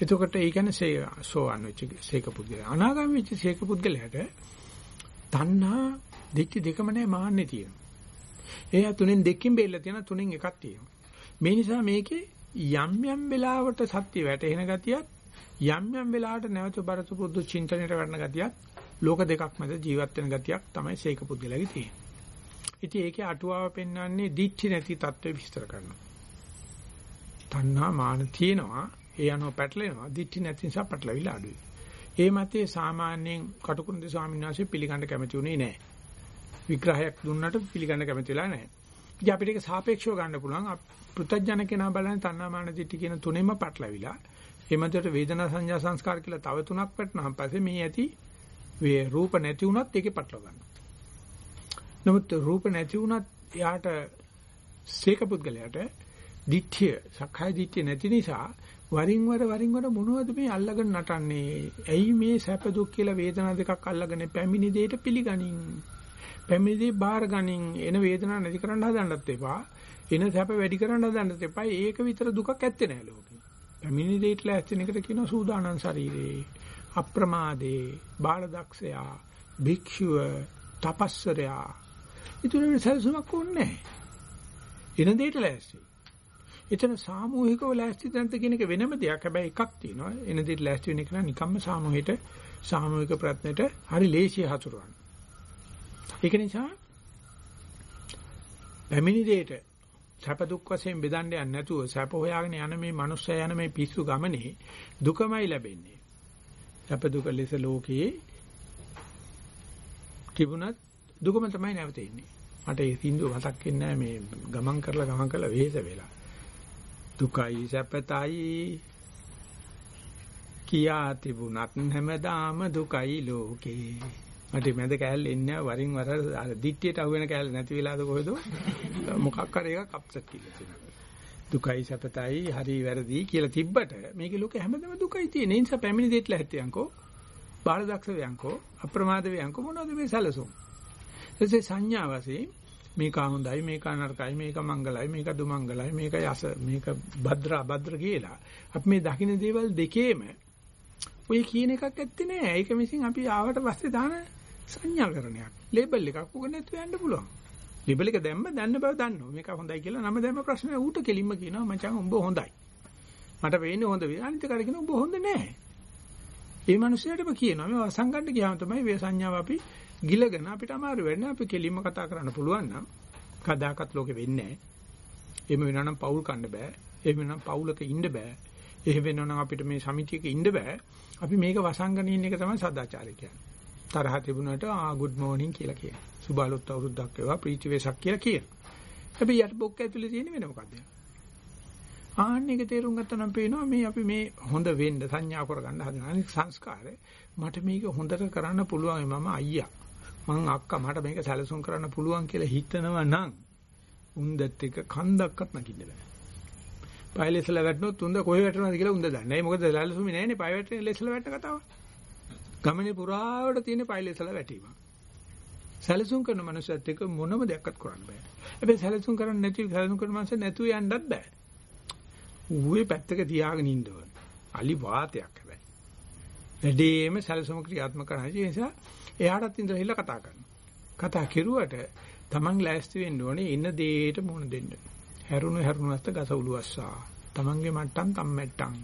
එතකොට ඒ කියන්නේ සෝවන් වෙච්ච සීක පුද්ගලයා. අනාගාමී වෙච්ච සීක පුද්ගලයාට තණ්හා දිට්ඨි දෙකම නැහැ මාන්නේ තියෙනවා. එයා තුනෙන් දෙකකින් බෙල්ල තියෙන තුනෙන් එකක් තියෙනවා. මේ නිසා මේකේ යම් යම් වෙලාවට සත්‍ය වැටෙන ගතියක් යම් යම් වෙලාවට නැවත බරතු පුදු චින්තනයට වඩන ගතියක් ලෝක දෙකක් මැද ජීවත් වෙන ගතියක් තමයි සීක පුද්ගලයාගේ තියෙන්නේ. ඉතින් ඒකේ අටුවාව පෙන්වන්නේ දිච්චි නැති தત્ත්වෙ විස්තර කරනවා. තණ්හා මාන තියෙනවා ඒ අනුව පැටලෙනවා දිච්චි නැති නිසා පැටලවිලා අඩුයි. ඒ මතේ සාමාන්‍යයෙන් කටුකුරුන්දේ ස්වාමීන් වහන්සේ පිළිගන්න කැමති උනේ නැහැ. විග්‍රහයක් දුන්නට පිළිගන්න කැමති වෙලා නැහැ. ඉතින් අපිට ඒක සාපේක්ෂව ගන්න පුළුවන්. පෘථජ්ජන කෙනා බලන්නේ තණ්හා මාන දිට්ඨි කියන තුනෙම පැටලවිලා ඒ මැදට වේදනා සංඥා සංස්කාර කියලා තව තුනක් පැටනහම පස්සේ මේ ඇති වේ රූප නැති වුණත් ඒකේ පටලව ගන්නවා. නමුත් රූප නැති වුණත් යාට සීක පුද්ගලයාට දිට්ඨිය සක්කාය දිට්ඨිය නැති නිසා වරින් වර වරින් වර මොනවද මේ අල්ලගෙන නටන්නේ? ඇයි මේ සැප දුක් කියලා වේදනා දෙකක් අල්ලගෙන පැමිණි දෙයට පිළිගනින්? පැමිණි දේ බාර ගනින් එන වේදනාව නැති කරන්න හදන්නත් එපා. එන සැප වැඩි කරන්න හදන්නත් එපා. ඒක විතර දුකක් ඇත්තේ නැහැ ලෝකේ. පැමිණි දෙයට ලෑස්තින එකට කියනවා සූදානම් ශරීරේ අප්‍රමාදේ බාලදක්ෂයා භික්ෂුව තපස්සරයා ඊටු වෙන සැලසුමක් ඕනේ එන දෙයට ලෑස්ති. එතන සාමූහිකව ලෑස්ති නැත්නම් කියන එක වෙනම දෙයක්. හැබැයි එකක් තියෙනවා. එන දෙයට ලෑස්ති වෙන එක නම් නිකම්ම සාමූහිකට සාමූහික ප්‍රඥයට හරි ලේසිය හසුරවන්න. ඒක නිසා පැමිණි දෙයට සැප දුක් වශයෙන් බෙදන්න යන්නේ නැතුව සැප හොයාගෙන යන මේ මනුස්සය යන මේ පිස්සු ගමනේ දුකමයි ලැබෙන්නේ. සැප දුක ලෙස ලෝකයේ තිබුණත් දුකම තමයි නැවත ඉන්නේ. මට ඒ සින්දුව මතක් වෙන්නේ මේ ගමන් කරලා ගමන් කරලා වෙහෙස වෙලා. දුකයි සැපතයි කියා තිබුණත් හැමදාම දුකයි ලෝකේ. මට මැද කෑල්ල එන්නේ වරින් වර දිට්ටියට අහු වෙන කෑල්ල නැති වෙලාද කොහෙද මොකක් හරි එකක් අප්සෙට් කියලා තියෙනවා. දුකයි සැපතයි හරි වැරදි කියලා තිබ්බට මේකේ ලෝකේ හැමදේම දුකයි තියෙන. ඒ නිසා පැමිණි දෙයට ලැහැත්තියන්කෝ බාලදක්ෂ වයන්කෝ අප්‍රමාද වයන්කෝ මොනවද මේ සැලසුම්? එසේ සංඥා වශයෙන් මේක හොඳයි මේක නරකයි මේක මංගලයි මේක දුමංගලයි මේක යස මේක භද්‍ර අභද්‍ර කියලා අපි මේ දකින්න දේවල් දෙකේම ඔය කියන එකක් ඇත්තේ නෑ ඒක මිසින් අපි ආවට පස්සේ දාන සංඥාකරණයක් ලේබල් එකක් උග නැතුව යන්න පුළුවන් ලේබල් එක දැම්ම දන්න බව දන්නවා මේක හොඳයි කියලා නම දැම්ම ප්‍රශ්නේ ඌට කෙලින්ම කියනවා මචං උඹ හොඳයි මට වෙන්නේ හොඳ වේ අනිත් කාට කියනවා උඹ හොඳ නෑ ඒ මිනිස්සයාටම කියනවා මේ වසංගන්න ගියාම තමයි වේ සංඥාව අපි ගිලගෙන අපිට අමාරු වෙන්නේ අපි කෙලින්ම කතා කරන්න පුළුවන් නම් කදාකත් ලෝකෙ වෙන්නේ නැහැ. එහෙම වෙනවා නම් පවුල් කන්න බෑ. එහෙම වෙනවා නම් පවුලක ඉන්න බෑ. එහෙම වෙනවා නම් අපිට මේ සමිතියක ඉන්න බෑ. අපි මේක වසංගන ඉන්න එක තමයි සදාචාරය කියන්නේ. තරහ තිබුණාට ආ good morning කියලා කියනවා. සුබාලොත් අවුරුද්දක් වේවා ප්‍රීති වේසක් කියලා කියනවා. හැබැයි යට බොක්ක ඇතුලේ තියෙන වෙන මොකද්ද? ආන්න එක තේරුම් ගත්තා නම් පේනවා මේ අපි මේ හොඳ වෙන්න සංඥා කරගන්න හදන අනිත් සංස්කාරය මට මේක හොඳට කරන්න පුළුවන් මම අයියා මං අක්කා මට මේක සැලසුම් කරන්න පුළුවන් කියලා හිතනවා නම් උන්දත් එක කන්දක්වත් නකින්න බෑ. පයිලෙසල වැටුනොත් උන්ද කොහෙ වැටෙනවද කියලා උන්ද දන්නේ. මොකද සැලසුමේ නැහැනේ පය වැටෙන ලෙසල වැටෙන කතාව. ගමනේ පුරාවට තියෙන පයිලෙසල වැටීම. සැලසුම් කරන මනුස්සයත් එක්ක මොනම දෙයක්වත් කරන්න බෑ. හැබැයි සැලසුම් කරන්නේ නැති සැලසුම් කරන මනුස්සය නැතුව යන්නත් බෑ. ඌේ පැත්තක තියාගෙන ඉන්න ඕන. අලි වාතයක් හැබැයි. වැඩිම සැලසුම ක්‍රියාත්මක කරන නිසා එයාටත් ඉඳලා හිල්ල කතා කරනවා. කතා කෙරුවට Taman ලෑස්ති වෙන්න ඕනේ ඉන්න දෙයට මුහුණ දෙන්න. හැරුණු හැරුණුස්ත ගස උලුවස්සා. Tamanගේ මට්ටම් තම්මැට්ටම්.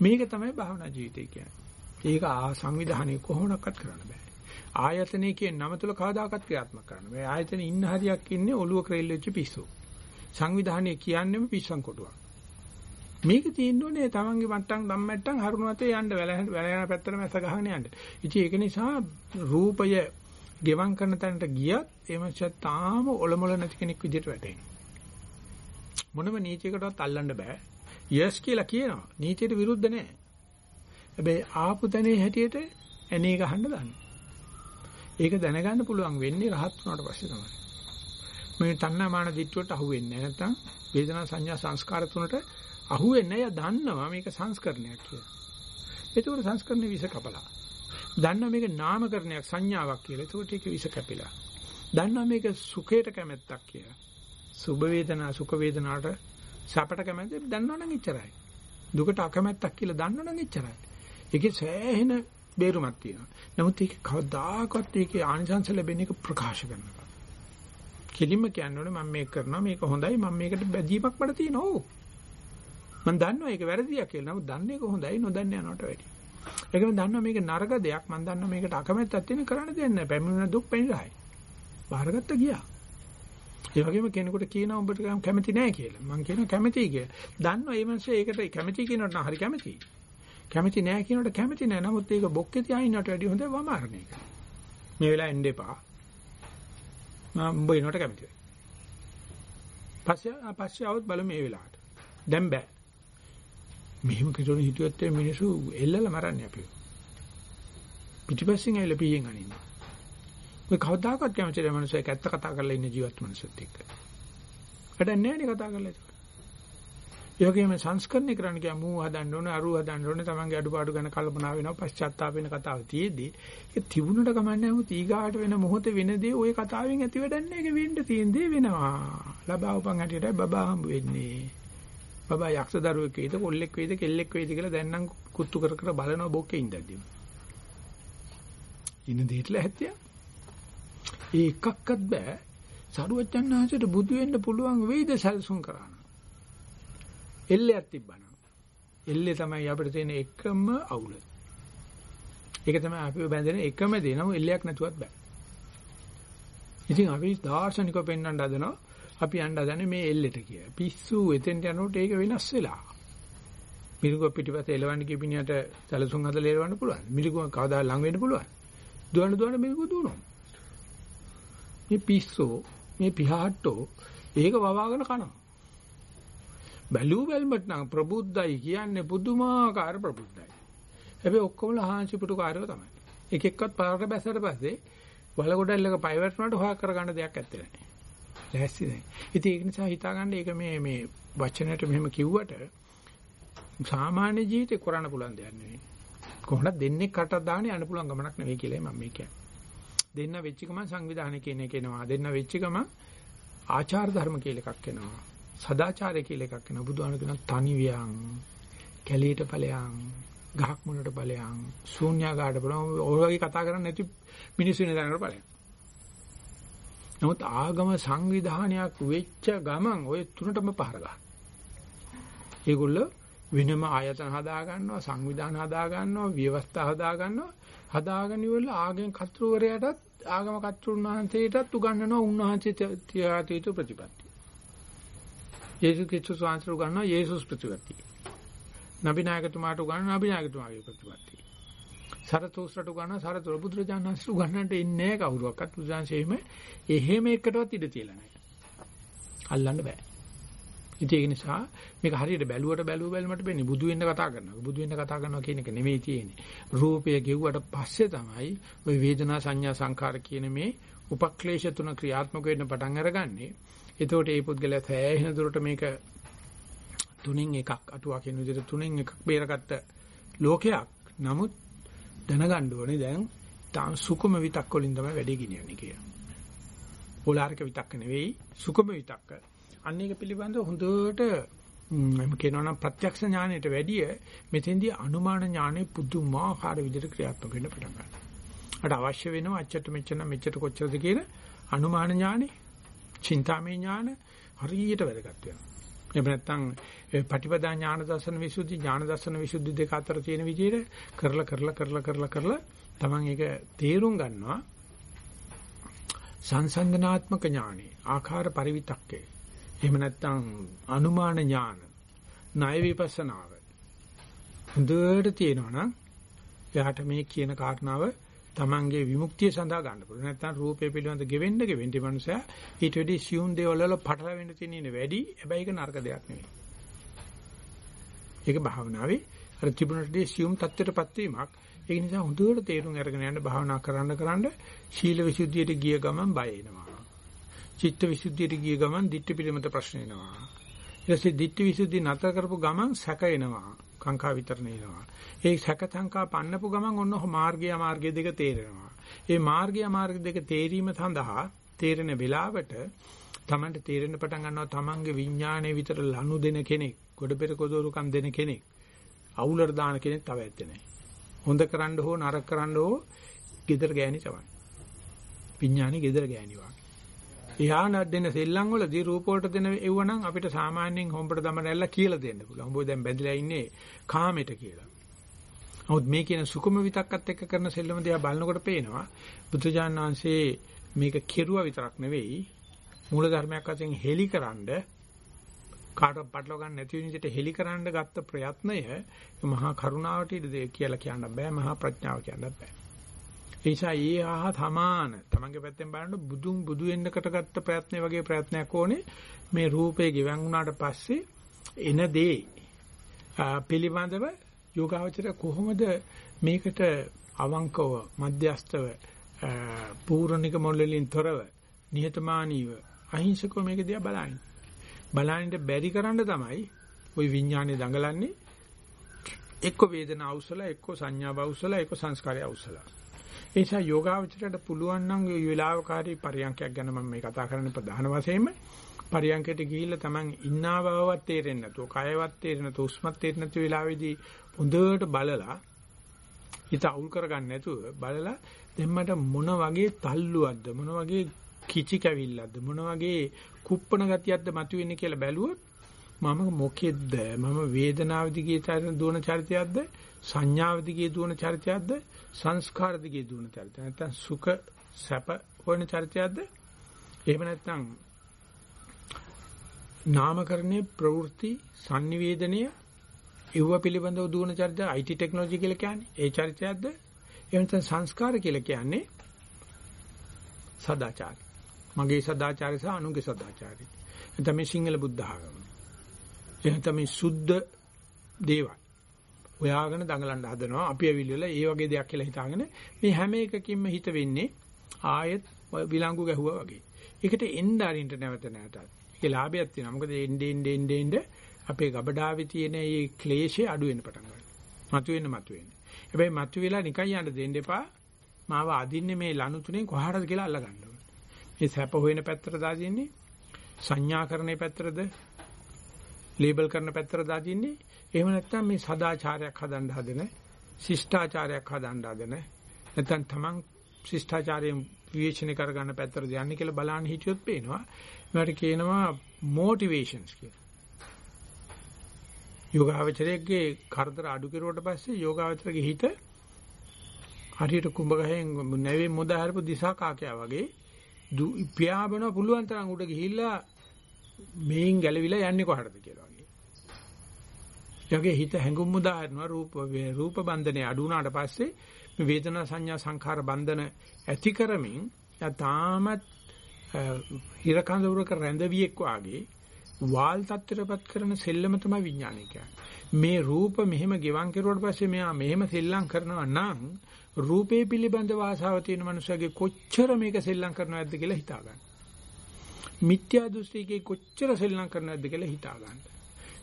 මේක තමයි භාවනා ජීවිතය කියන්නේ. ඒක සංවිධානයේ කොහොමඩක්වත් කරන්න බෑ. ආයතනයේ කියන නම තුල කවදාකවත් ක්‍රියාත්මක කරන්න බෑ. ආයතනයේ ඉන්න හරියක් ඉන්නේ ඔළුව ක්‍රේල් වෙච්ච පිස්සු. සංවිධානයේ කියන්නේම පිස්සන් කොටුවක්. මේක තියෙන්නේ තමන්ගේ මට්ටම් ධම්මට්ටම් හරුණවතේ යන්න වැල වැල යන පැත්තට මැස ගහගෙන යන්න. ඉතින් ඒක නිසා රූපය ගෙවම් කරන තැනට ගියත් ඒ මනුස්සයා තාම ඔලොමල නැති කෙනෙක් විදිහට වැටෙනවා. මොනම නීතියකටවත් අල්ලන්න බෑ. යස් කියලා කියනවා. නීතියට විරුද්ධ නෑ. හැබැයි ආපු තැනේ හැටියට ඇනේ ගහන්න දන්න. ඒක දැනගන්න පුළුවන් වෙන්නේ රහත් වුණාට පස්සේ තමයි. මේ තණ්හාමාන දිට්ඨුවට අහු වෙන්නේ නැත්නම් වේදනා සංඥා සංස්කාර තුනට අහුවෙන්නේ නැහැ. දන්නවා මේක සංස්කරණයක් කියලා. ඒකෝර සංස්කරණේ විස කපලා. දන්නවා මේක නාමකරණයක් සංඥාවක් කියලා. ඒකට ඒක විස කැපිලා. දන්නවා මේක සුඛයට කැමැත්තක් කියලා. සුභ වේදනා සුඛ වේදනාට සැපට කැමැත්ත දන්නවනම් එච්චරයි. දුකට අකමැත්තක් කියලා දන්නවනම් එච්චරයි. ඒකේ සෑහෙන බේරුමක් තියෙනවා. නමුත් ඒක කවදාකවත් ඒකේ ආනිසංස ලැබෙන එක ප්‍රකාශ කරනවා. කෙලින්ම කියන්නේ මම මේක කරනවා මේක හොඳයි මම මේකට බැදීමක් මට තියෙනවා. මම දන්නවා ඒක වැරදියක් කියලා. නමුත් දන්නේ කොහොඳයි නොදන්නේ යනවට වැඩි. ඒකම දන්නවා මේක නරක දෙයක්. මම දන්නවා මේකට අකමැත්තක් තියෙන කරන්න දෙයක් නැහැ. පැමිණෙන දුක් පැනිරහයි. බාරගත්ත ගියා. ඒ වගේම කෙනෙකුට කියනවා උඹට කැමති නැහැ කියලා. මම කියනවා කැමතියි කියලා. දන්නවා මේ මිනිස්සු ඒකට කැමති කියනකොට නම් හරි කැමතියි. කැමති නැහැ කියනකොට කැමති නැහැ. නමුත් ඒක බොක්කේ තියාින්නට වැඩිය හොඳ වමාරණ එක. මේ වෙලාව එන්න එපා. මම උඹ එනකොට කැමතියි. පස්සේ පස්සේ આવුත් බලමු මේ වෙලාවට. දැන් බෑ. මෙහෙම කිතුන හිතුවත් මිනිස්සු එල්ලලා මරන්නේ අපිව. පිටිපස්සෙන් ඇවිල්ලා පීයෙන් අනින්නේ. මේ කවදාකවත් කැමති නැහැ මිනිස්සු ඇත්ත කතා කරලා ඉන්න ජීවත් මිනිස්සුත් එක්ක. වැඩක් නැහැ නේ කතා කරලා ඒක. ඒ වගේම සංස්කරණය කරන්න කිය මූ හදන්න ඕනේ අරු හදන්න ඕනේ තමන්ගේ අඩුපාඩු ගැන කල්පනා වෙනවා පශ්චාත්තාප වෙන කතාව තියේදී ඒක තිබුණට කමන්නේ නැහැ තීගාට වෙන මොහොතේ වෙන දේ ওই කතාවෙන් ඇති වැඩක් නැහැ ඒක වෙන්න තියෙන දේ වෙනවා ලබාවපන් හැටියට බබා හම්බ වෙන්නේ බබා යක්ෂ දරුවෙක් වේද කොල්ලෙක් වේද කෙල්ලෙක් වේද කියලා දැන් නම් කුත්තු කර කර බලනවා බොක්කේ ඉඳද්දි. ඉන්න දෙයට ලැහැත්තිය. ඒ එකක්වත් බෑ සරුවච්චන්හන්සේට බුදු වෙන්න පුළුවන් වෙයිද සැලසුම් කරන්න. එල්ලයක් තිබ්බනම්. එල්ලේ තමයි අපිට තියෙන එකම අවුල. ඒක තමයි අපිව බැඳෙන එකම දේ. නමුත් එල්ලයක් නැතුවත් බෑ. ඉතින් අපි දාර්ශනිකව පෙන්වන්න හදනවා. අපි යන්න හදන්නේ මේ එල්ලෙට කියලා. පිස්සු එතෙන්ට යනකොට ඒක වෙනස් වෙලා. මිරිඟුව පිටිපස්ස එලවන්න කිපිනියට සැලසුම් හදලා එලවන්න පුළුවන්. මිරිඟුව කවදා ලඟ වෙන්න පුළුවන්. දුවන දුවන මිරිඟුව දුවනවා. මේ පිස්සෝ මේ පිහාට්ටෝ ඒක වවාගෙන කනවා. බැලූ බැල්මට නම් ප්‍රබුද්ධයි කියන්නේ පුදුමාකාර ප්‍රබුද්ධයි. හැබැයි ඔක්කොම ලහාංශි පුටුකාරයෝ තමයි. එක එක්කත් පාරට බැස්සට පස්සේ වලගොඩල්ලක පයිවට් වලට හොයා කරගන්න දෙයක් ඇත්තේ නැහැ. ලෑස්ති නැහැ. ඉතින් ඒක නිසා හිතාගන්න ඒක මේ මේ වචනයට මෙහෙම කිව්වට සාමාන්‍ය ජීවිතේ කරන්න පුළුවන් දෙයක් නෙවෙයි. කොහොමද දෙන්නේ කටක් දාගෙන යන්න පුළුවන් ගමනක් නෙවෙයි කියලා මම මේ කියන්නේ. දෙන්න වෙච්ච ගමන් සංවිධානය කියන එක එනවා. දෙන්න වෙච්ච ගමන් ආචාර ධර්ම කියලා එකක් එනවා. සදාචාරය කියලා එකක් එනවා. බුදුහාම කියන තනි වියන්, කැලීට ඵලයන්, ගහක් මුලට ඵලයන්, ශූන්‍යාගාඩ ඵලයන් ඔය වගේ කතා කරන්නේ නැති මිනිස්සු ඉන්න තැනකට ඵලයන්. නමුත් ආගම සංවිධානයක් වෙච්ච ගමන් ওই තුනටම පහර ගන්නවා. ඒගොල්ලෝ වෙනම ආයතන හදා ගන්නවා, සංවිධාන හදා ගන්නවා, ව්‍යවස්ථා හදා ගන්නවා. හදාගෙන ඉවරලා ආගම කර්තෘවරයාටත් ආගම කර්තෘන් වහන්සේටත් උගන්වනවා උන්වහන්සේ තියාතිතු ප්‍රතිපත්තිය. යේසුස් ක්‍රිස්තුස් වහන්සේ උගන්වනවා යේසුස් ප්‍රතිපත්තිය. නබිනායකතුමාට උගන්වනවා නබිනායකතුමාගේ ප්‍රතිපත්තිය. සරතෝස්රට උගන්වනවා සරතෝර බුදුරජාණන් වහන්සේ උගන්වන්නට ඉන්නේ කවුරුවක්වත් බුදුන්සේම එහෙම එකටවත් ඉඩ තියලා නැහැ. අල්ලන්න බෑ. ඉතින් ඒ නිසා මේක හරියට බැලුවට බැලුව බැලමට වෙන්නේ බුදු වෙන්න කතා කරනවා. බුදු වෙන්න කතා කරනවා කියන එක නෙමෙයි තියෙන්නේ. රූපය ගෙව්වට පස්සේ තමයි ওই වේදනා සංඥා සංකාර කියන මේ උපක්ලේශ තුන ක්‍රියාත්මක වෙන්න පටන් අරගන්නේ. එතකොට මේ පුද්ගලයා සෑහෙන දුරට මේක තුනෙන් එකක් අටුවා කියන විදිහට තුනෙන් එකක් බේරගත්ත ලෝකයක්. නමුත් දැනගන්න ඕනේ දැන් තාම සුකුම විතක් වලින් තමයි වැඩේ ගෙනියන්නේ කියලා. පොලාරික විතක්ක නෙවෙයි සුකුම විතක්ක. අන්න ඒක පිළිබඳව හොඳට මම කියනවා නම් ප්‍රත්‍යක්ෂ ඥානයට වැඩිය මෙතෙන්දී අනුමාන ඥානෙ පුදුමාකාර විදිහට ක්‍රියාත්මක වෙන්න පටන් ගන්නවා. අට අවශ්‍ය වෙනවා අච්චට මෙච්චර මෙච්චර කොච්චරද කියන අනුමාන ඥානෙ චින්තාමය ඥාන හරියට වැදගත් වෙනවා. එහෙම නැත්නම් පටිපදා ඥාන දර්ශන විසුද්ධි ඥාන දර්ශන විසුද්ධි දෙක අතර තියෙන විදිහට කරලා කරලා කරලා කරලා කරලා තමන් ඒක තේරුම් ගන්නවා සංසන්දනාත්මක ඥානෙ ආකාර පරිවිතක්කේ එහෙම නැත්නම් අනුමාන ඥාන, ණය විපස්සනාව. හොඳට තියෙනවනම් එයාට මේ කියන කාරණාව තමන්ගේ විමුක්තිය සඳහා ගන්න පුළුවන්. නැත්නම් රූපය පිළිබඳ ගෙවෙන්න ගෙවෙන්න මනුස්සයා ඊට වැඩි සියුම් දේවල් වල පටලවෙන්න තියෙන ඉන්නේ වැඩි. හැබැයි ඒක නරක දෙයක් නෙවෙයි. ඒක භාවනාවේ අර තිබුණටදී සියුම් தත්ත්වයටපත් වීමක්. ඒ නිසා හොඳට තේරුම් අරගෙන යන්න භාවනා කරන්න කරන්න ශීල විසුද්ධියට ගිය ගමන් බය එනවා. චිත්ත විසුද්ධියට ගිය ගමන් ditthi පිළිමත ප්‍රශ්න එනවා. ඊට පස්සේ ditthi විසුද්ධිය නතර කරපු ගමන් සැක එනවා. කාංකා විතරණ එනවා. ඒ සැක සංකා පන්නපු ගමන් ඔන්න මාර්ගය මාර්ගය දෙක තේරෙනවා. ඒ මාර්ගය මාර්ග දෙක තේරීම සඳහා තේරෙන වෙලාවට Tamanට තේරෙන්න පටන් ගන්නවා Tamanගේ විඥාණය විතර ලනු දෙන කෙනෙක්, ගොඩ පෙර කොදෝරුකම් දෙන කෙනෙක්, අවුලර දාන කෙනෙක් තව ඇත්තේ නැහැ. හොඳ කරන්න හෝ නරක කරන්න හෝ gedara ගෑණි තමයි. විඥානේ gedara ගෑණි වගේ. එහා නැද්දෙන සෙල්ලම් වලදී රූප වලට දෙන එව්වනම් අපිට සාමාන්‍යයෙන් හොම්බට දමනැල්ල කියලා දෙන්න පුළුවන්. උඹ දැන් බැඳලා ඉන්නේ කාමයට කියලා. නමුත් මේ කියන සුකුම විතක්කත් එක්ක කරන සෙල්ලම දිහා බලනකොට පේනවා බුදුජාණන් වහන්සේ මේක කෙරුවා විතරක් නෙවෙයි මූල ධර්මයක් වශයෙන් හෙලිකරනද කාටවත් පටලව ගන්න නැති විදිහට හෙලිකරනද ගත්ත ප්‍රයත්නය මහා කරුණාවට ඉද කියලා කියන්න බෑ මහා ප්‍රඥාව කියන්න බෑ. ඒ නිසා ඒ ආහ සමාන තමන්ගේ පැත්තෙන් බලනකොට බුදුන් බුදු වෙන්නකට ගත්ත ප්‍රයත්න වගේ ප්‍රයත්නයක් ඕනේ. මේ රූපේ ගිවන් වුණාට පස්සේ එන දේ පිළිබඳව යෝගාවචර කොහොමද මේකට අවංකව මධ්‍යස්තව පූර්ණික මොළලින් තොරව නිහතමානීව අහිංසකව මේක දිහා බලන්නේ. බලනින්න බැරි කරන්න තමයි ওই විඥානේ දඟලන්නේ. එක්ක වේදනා අවසල එක්ක සංඥා අවසල එක්ක සංස්කාරය අවසල. ඒ නිසා යෝගාවචරයට පුළුවන් නම් මේ විලාවකාරී පරියන්කයක් ගැන මම මේ කතා කරන්නේ ප්‍රධාන වශයෙන්ම. පරියන්කයට ගිහිල්ලා Taman ඉන්නා බවවත් තේරෙන්නේ නැතුව, කයවත් තේරෙන්නේ නැතුව, උස්මත් තේරෙන්නේ නැති වෙලාවේදී හොඳට බලලා හිත අවුල් කරගන්න නැතුව බලලා දැන් මට මොන වගේ තල්ලුවක්ද මොන වගේ කිචි කැවිල්ලක්ද මොන වගේ කුප්පණ ගතියක්ද මතුවෙන්නේ කියලා බැලුවොත් මම මොකෙද්ද මම වේදනාව දිගේ දුවන චරිතයක්ද සංඥාව දිගේ දුවන චරිතයක්ද සංස්කාර දිගේ දුවන චරිතයක්ද නැත්නම් සුඛ සැප හොයන චරිතයක්ද? එහෙම නැත්නම් නාමකරණයේ ප්‍රවෘත්ති sannivedanaya ඉව පිළිබඳව දුවන චරිතය IT ටෙක්නොලොජි කියලා කියන්නේ. ඒ චරිතයක්ද? එහෙම නැත්නම් සංස්කාර කියලා කියන්නේ සදාචාරය. මගේ සදාචාරය සහ අනුගේ සදාචාරය. එතන මේ සිංහල බුද්ධ ආගම. එහෙනම් තමයි සුද්ධ දේවල්. හොයාගෙන දඟලන්න හදනවා අපි ඇවිල්ලා ඒ වගේ දෙයක් කියලා හිතාගෙන මේ හැම එකකින්ම හිත වෙන්නේ ආයෙත් විලංගු ගැහුවා වගේ. ඒකට එන්න අරින්ට නැවත නැවතත්. ඒකේ ලාභයක් තියෙනවා. මොකද එන්නේ එන්නේ එන්නේ අපේ ගබඩාවේ තියෙන මේ ක්ලේශය අඩු වෙන්න පටන් ගන්නවා. මතුවෙන්න මතුවෙන්න. හැබැයි මතුවෙලා නිකන් යන්න දෙන්න එපා. මාව අදින්නේ මේ ලනු තුනේ කොහාටද කියලා අල්ල ගන්න ඕනේ. මේ සැප හොයන පැත්තට දාදින්නේ සංඥාකරණේ පැත්තටද ලේබල් කරන පැත්තට දාදින්නේ එහෙම නැත්නම් මේ සදාචාරයක් හදන්න හදන ශිෂ්ටාචාරයක් හදන්න හදන නැත්නම් තමන් ශිෂ්ටාචාරයෙන් විවේචනය කරගන්න පැත්තට යන්නේ කියලා බලන්න හිටියොත් පේනවා. මේවට කියනවා මොටිවේෂන්ස් කියලා. යෝගාවචරයේ කරදර අඩු කෙරුවට පස්සේ යෝගාවචරයේ හිත හරියට කුඹ ගහෙන් නැවේ මොද හරපු දිසා කාකයා වගේ පියාඹන පුළුවන් තරම් උඩ ගිහිල්ලා මේන් ගැලවිලා යන්නේ කොහටද කියලා. වගේ. යගේ හිත හැඟුම් මුදා හරිනවා රූප රූප බන්ධනේ අඩු වුණාට පස්සේ මේ වේදනා සංඥා සංඛාර බන්ධන ඇති කරමින් තාමත් හිරකඳවුරක රැඳවියෙක් වාගේ වාල් තත්ත්වයටපත් කරන සෙල්ලම තමයි විඥානය මේ රූප මෙහෙම ගෙවන් කෙරුවට පස්සේ මෙයා මෙහෙම සෙල්ලම් කරනවා නම් රූපේ පිළිබඳව ආසාව තියෙන මනුස්සයගේ කොච්චර මේක සෙල්ලම් කරනවද කියලා හිතා ගන්න. මිත්‍යා දෘෂ්ටිකේ කොච්චර සෙල්ලම් කරනවද කියලා හිතා ගන්න.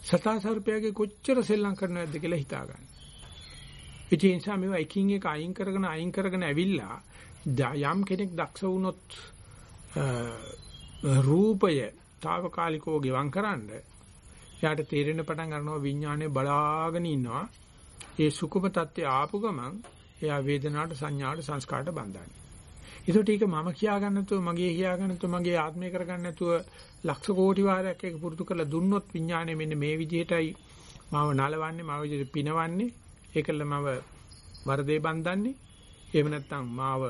සතා සර්පයාගේ කොච්චර සෙල්ලම් කරනවද කියලා හිතා ගන්න. ඒ නිසා මේවා එකින් එක අයින් කරගෙන අයින් කරගෙන ඇවිල්ලා යම් කෙනෙක් දක්ෂ වුණොත් රූපය తాවකාලිකව ගෙවම් කරන්න එයාට තේරෙන පටන් ගන්නවා විඥානය බලාගෙන ඉන්නවා ඒ සුකුම தත්ත්වය ආපු ගමන් එයා වේදනාවට සංඥාවට සංස්කාරට බඳිනවා ඒකට ඒක මම කියා ගන්න නැතුව මගේ කියා ගන්න නැතුව මගේ ආත්මය කර ගන්න නැතුව ලක්ෂ කෝටි වාරයක් ඒක පුරුදු කරලා දුන්නොත් විඥානය මෙන්න මේ විදිහටයි. මාව නලවන්නේ මාව විදිහට පිනවන්නේ. ඒකල මම වරදේ බඳන්නේ. එහෙම නැත්නම් මාව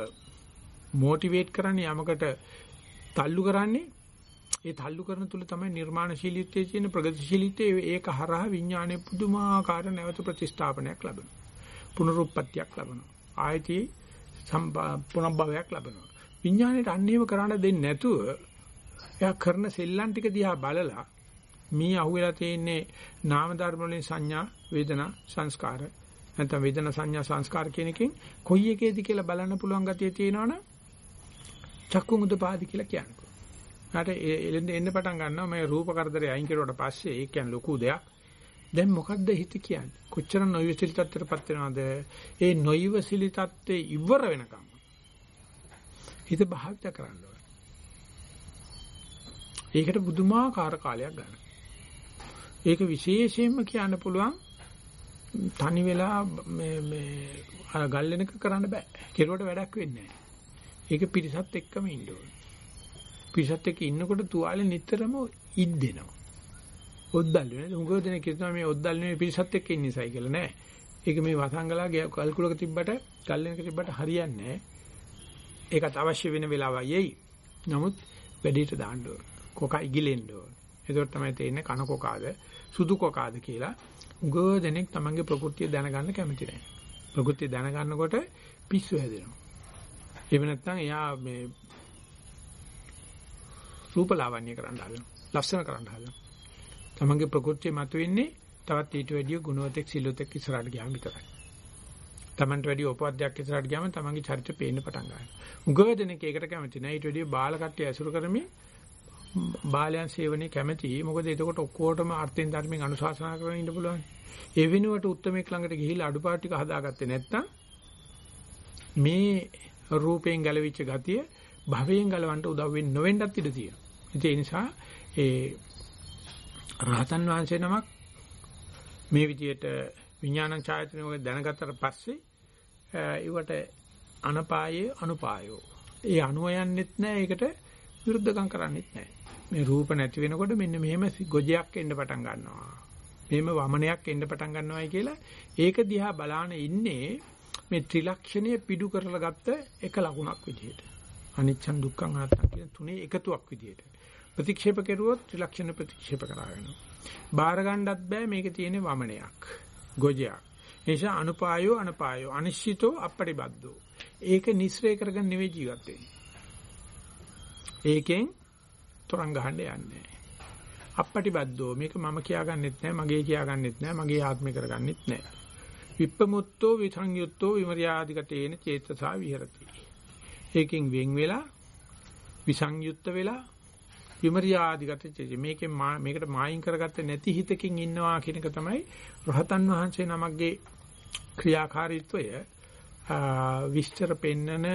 මොටිවේට් කරන්නේ යමකට තල්ලු කරන්නේ. ඒ තල්ලු කරන තුල තමයි නිර්මාණශීලීත්වයේ තියෙන ප්‍රගතිශීලීත්වය. ඒක හරහා විඥානයේ පුදුමාකාර නැවත ප්‍රතිස්ථාපනයක් ලැබෙනවා. පුනරුත්පත්තියක් ලැබෙනවා. ආයති පුනබ්භවයක් ලැබෙනවා. විඥාණයට අන්නේම කරන්න දෙන්නේ නැතුව එයා කරන සෙල්ලම් ටික දිහා බලලා මේ අහුවෙලා තියෙන්නේ නාම ධර්ම වලින් සංඥා වේදනා සංස්කාර නැත්නම් වේදනා සංඥා සංස්කාර කියන එකෙන් කොයි එකේද කියලා බලන්න පුළුවන් ගතිය තියෙනවනේ චක්කු මුදපාදි කියලා කියන්නේ. ඊට එන්න එන්න පටන් ගන්නවා මේ රූප කරදරය අයින් කරුවට පස්සේ ඒ කියන්නේ ලොකු දෙයක්. දැන් මොකද්ද හිත කියන්නේ? කොච්චර නොයවිසිලි තත්ත්වයටපත් වෙනවද? ඒ නොයවිසිලි තත්ත්වේ ඉවර වෙනකම් හිත භාවිත කරන්න ඕනේ. ඒකට බුදුමාකාර කාලයක් ගන්න. ඒක විශේෂයෙන්ම කියන්න පුළුවන් තනි වෙලා මේ මේ ගල්ලෙනක කරන්න බෑ. කෙරුවට වැඩක් වෙන්නේ නැහැ. ඒක පිරිසත් එක්කම ඉන්න ඕනේ. පිරිසත් එක්ක ඉන්නකොට තුවාලේ නිතරම ඉද්දෙනවා. ඔද්දල් වෙන. උගව දෙනෙක් කියනවා මේ ඔද්දල් නෙමෙයි පිරිසත් එක්ක ඉන්න නිසායි කියලා නෑ. ඒක මේ වසංගලා කල්කුලක තිබ්බට ගල්ලෙනක තිබ්බට හරියන්නේ නෑ. ඒකත් අවශ්‍ය වෙන වෙලාවයි එයි. නමුත් වැඩේට දාන්න ඕන. කොකා ඉගිලෙන්න ඕන. ඒකට තමයි තේරෙන්නේ කන කොකාද සුදු කොකාද කියලා. උගව දෙනෙක් තමන්ගේ ප්‍රകൃතිය දැනගන්න කැමති නැහැ. ප්‍රകൃතිය දැනගන්නකොට පිස්සු හැදෙනවා. එහෙම නැත්නම් එයා මේ රූප ලාවන්‍ය කරන්න හදනවා. ලස්සන කරන්න හදනවා. තමන්ගේ ප්‍රകൃතිය මතුවෙන්නේ තවත් ඊට වැඩිය ගුණවතෙක් සිල්වතෙක් ඉස්සරහට ගියාම විතරයි. තමන්ට වැඩිය උපවාදයක් ඉස්සරහට ගියාම තමන්ගේ චරිතය පේන්න පටන් ගන්නවා. උගව දෙනෙක් ඒකට කැමති නැහැ. ඊට වැඩිය බාල කට්ටිය ඇසුරු කරමින් බාලයන් සේවනයේ කැමති. මොකද එතකොට ඔක්කොටම අර්ථයෙන් ධර්මයෙන් අනුශාසනා කරගෙන ඉන්න පුළුවන්. ඒ වෙනුවට උත්තරමෙක් ළඟට ගිහිල්ලා අඩුපාඩු ටික හදාගත්තේ නැත්නම් මේ රූපයෙන් ගැලවිච්ච ගතිය භවයෙන් ගලවන්න උදව් වෙන්නේ නොවෙන්නත් ඉඩ තියෙනවා. ඒ නිසා ඒ රහතන් වහන්සේ නමක් මේ විදියට විඥාන ඡායතන වගේ දැනගත්තට පස්සේ ඒවට අනපායේ අනුපායෝ. ඒ අනුව යන්නෙත් නෑ ඒකට විරුද්ධකම් කරන්නේත් නැහැ. මේ රූප නැති වෙනකොට මෙන්න මෙහෙම ගොජයක් එන්න පටන් ගන්නවා. මෙහෙම වමනයක් එන්න පටන් ගන්නවායි කියලා ඒක දිහා බලාන ඉන්නේ මේ ත්‍රිලක්ෂණය පිඩු කරලා ගත්ත එක ලකුණක් විදිහට. අනිච්චන් දුක්ඛං අනාත්තං කියන තුනේ එකතුවක් විදිහට. ප්‍රතික්ෂේප කෙරුවොත් ත්‍රිලක්ෂණ ප්‍රතික්ෂේප කරා වෙනවා. බාර ගන්නත් බෑ මේකේ තියෙන වමනයක්. ගොජයක්. නිසා අනුපායෝ අනපායෝ අනිශ්චිතෝ අපරිබද්දෝ. ඒක නිස්සරේ කරගෙන නෙවෙයි ජීවත් වෙන්නේ. ඒකෙන් තරංග ගහන්න යන්නේ. අපපටිබද්දෝ මේක මම කියාගන්නෙත් නෑ මගේ කියාගන්නෙත් නෑ මගේ ආත්මේ කරගන්නෙත් නෑ. විප්පමුත්තෝ විසංයුත්තෝ විමර්යාදිකතේන චේතසා විහෙරති. ඒකෙන් වෙන් වෙලා විසංයුත්ත වෙලා විමර්යාදිගත චේත මේකෙන් මේකට මායින් කරගත්තේ නැති හිතකින් ඉන්නවා කියන එක තමයි රහතන් වහන්සේ නමක්ගේ ක්‍රියාකාරීත්වය විස්තර පෙන්නන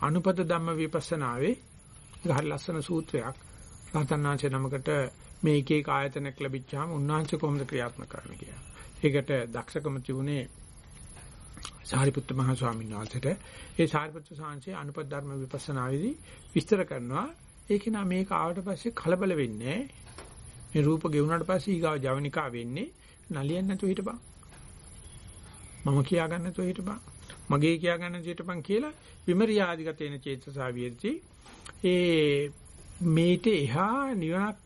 අනුපද ධම්ම විපස්සනාවේ හරි ලස්සන සූත්‍රයක් රහතන් වහන්සේ නමකට මේ එක එක ආයතනයක් ලැබිච්චාම උන්වහන්සේ කොහොමද ක්‍රියාත්මක කරන්නේ කියලා. ඒකට දක්ෂකම තිබුණේ සාරිපුත්ත මහ ස්වාමීන් වහන්සේට. ඒ සාරිපුත්ත සාංශේ අනුපද ධර්ම විපස්සනාවේදී විස්තර කරනවා. ඒක නා මේක ආවට පස්සේ කලබල වෙන්නේ මේ රූප ගෙවුනට පස්සේ ඊගාව ජවනිකා වෙන්නේ නලියන්න නැතුව හිටපන්. මම කියා ගන්න නැතුව හිටපන්. මගේ කියා ගන්න නැතුව හිටපන් කියලා විමරියාදිගතේන චේතසා වියති. ඒ මේට එහා නිවනක්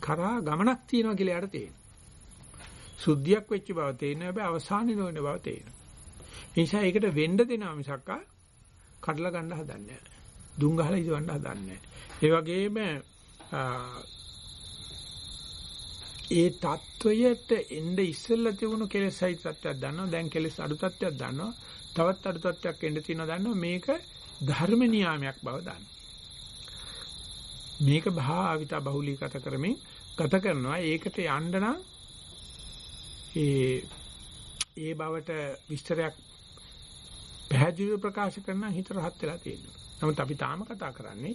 කරා ගමනක් තියෙනවා කියලා යාට තේරෙනවා. සුද්ධියක් වෙච්ච බව තේරෙනවා හැබැයි අවසානයේ නොවන බව තේරෙනවා. ඒ නිසා ඒකට වෙන්න දෙනවා මිසක්කා කඩලා ගන්න හදන්නේ නැහැ. දුම් ගහලා ඉදවන්න හදන්නේ. ඒ වගේම ඒ தত্ত্বයට එන්න ඉස්සෙල්ලා තිබුණු කෙලෙසයි தত্ত্বයක් දන්නවා. දැන් කෙලෙස් අඩු தত্ত্বයක් දන්නවා. තවත් අඩු தত্ত্বයක් එන්න තියෙනවා දන්නවා. මේක ධර්ම නියාමයක් බව දන්නවා. මේක භාවිත බහුලීගත කරමින් ගත කරනවා. ඒකට යන්න නම් ඒ ඒ බවට විස්තරයක් පැහැදිලිව ප්‍රකාශ කරන හිත රහත් වෙලා තියෙනවා. නමුත් අපි තාම කතා කරන්නේ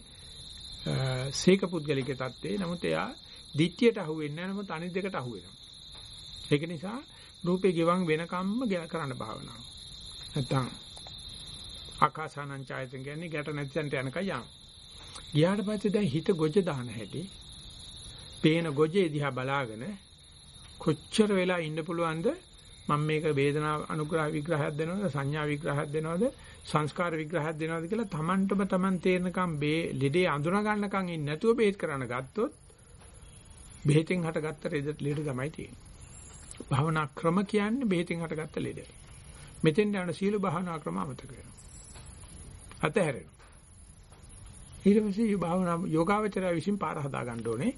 සීක පුද්ගලික தත්ත්වේ. නමුත් එයා දිට්ඨියට අහු වෙන්නේ නැහැ. නමුත් අනිත් දෙකට අහු වෙනවා. ඒක නිසා රූපේ ගෙවන් වෙනකම්ම කරන්න භාවනාව. නැත්තම් ආකාසානං ඡායතන කියන්නේ ගැට නැති තැනට යනකම් යනවා. ගියාට පස්සේ දැන් හිත ගොජ දාන හැටි පේන ගොජේ දිහා බලාගෙන කොච්චර වෙලා ඉන්න පුළුවන්ද මම මේක වේදනා අනුග්‍රහ විග්‍රහයක් දෙනවද සංඥා විග්‍රහයක් දෙනවද සංස්කාර විග්‍රහයක් දෙනවද කියලා Tamanටම Taman තේරෙනකම් බේ ලෙඩේ අඳුනා ගන්නකම් ඉන්නේ නැතුව බේත් කරන්න ගත්තොත් බෙහෙතෙන් හටගත්ත ලෙඩ ලෙඩ තමයි තියෙන්නේ. භාවනා ක්‍රම කියන්නේ බෙහෙතෙන් හටගත්ත ලෙඩ. මෙතෙන් යන සීල භාවනා ක්‍රම අමතක වෙනවා. අතහැරෙනවා. ඊට පස්සේ මේ භාවනා යෝගාවචරය විසින් පාර හදා ගන්න ඕනේ.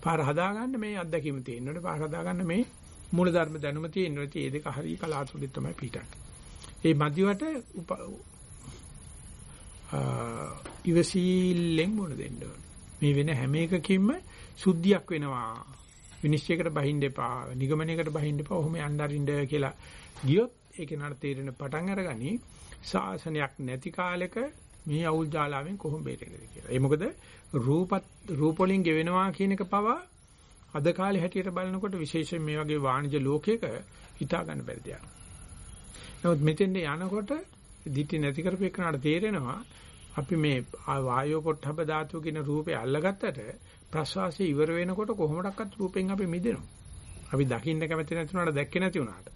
පාර හදා ගන්න මේ අත්දැකීම තියෙන්න ඕනේ. පාර හදා ගන්න මේ මූල ධර්ම දැනුම තියෙන්න ඕනේ. මේ දෙක හරිය කලාතුරකින් තමයි පිටන්නේ. ඒ මධ්‍යවට ඉවසීල්ලෙන් මුණ දෙන්න ඕනේ. මේ වෙන හැම එකකින්ම සුද්ධියක් වෙනවා. විනිශ්චයකට බහින්න එපා. නිගමනයකට බහින්න එපා. ඔහොම යන්න අරින්න කියලා ගියොත් ඒක නට තේරෙන පටන් අරගනි. ශාසනයක් නැති කාලෙක මේ අවුල් ජාලාවෙන් කොහොම බේරෙන්නද කියලා. ඒ මොකද රූපත් රූප වලින් ගෙවෙනවා කියන එක පවා අද කාලේ හැටියට බලනකොට විශේෂයෙන් මේ වගේ වාණිජ ලෝකයක හිතා ගන්න බැරි දෙයක්. නමුත් මෙතෙන්ද යනකොට දිටි නැති කරපේකනට තේරෙනවා අපි මේ වායෝ පොට්ටබ ධාතු කියන රූපේ අල්ලගත්තට ප්‍රස්වාසය ඉවර වෙනකොට කොහොමඩක්වත් රූපෙන් අපි මිදෙනවා. අපි දකින්න කැමති නැති වුණාට දැක්කේ නැති වුණාට.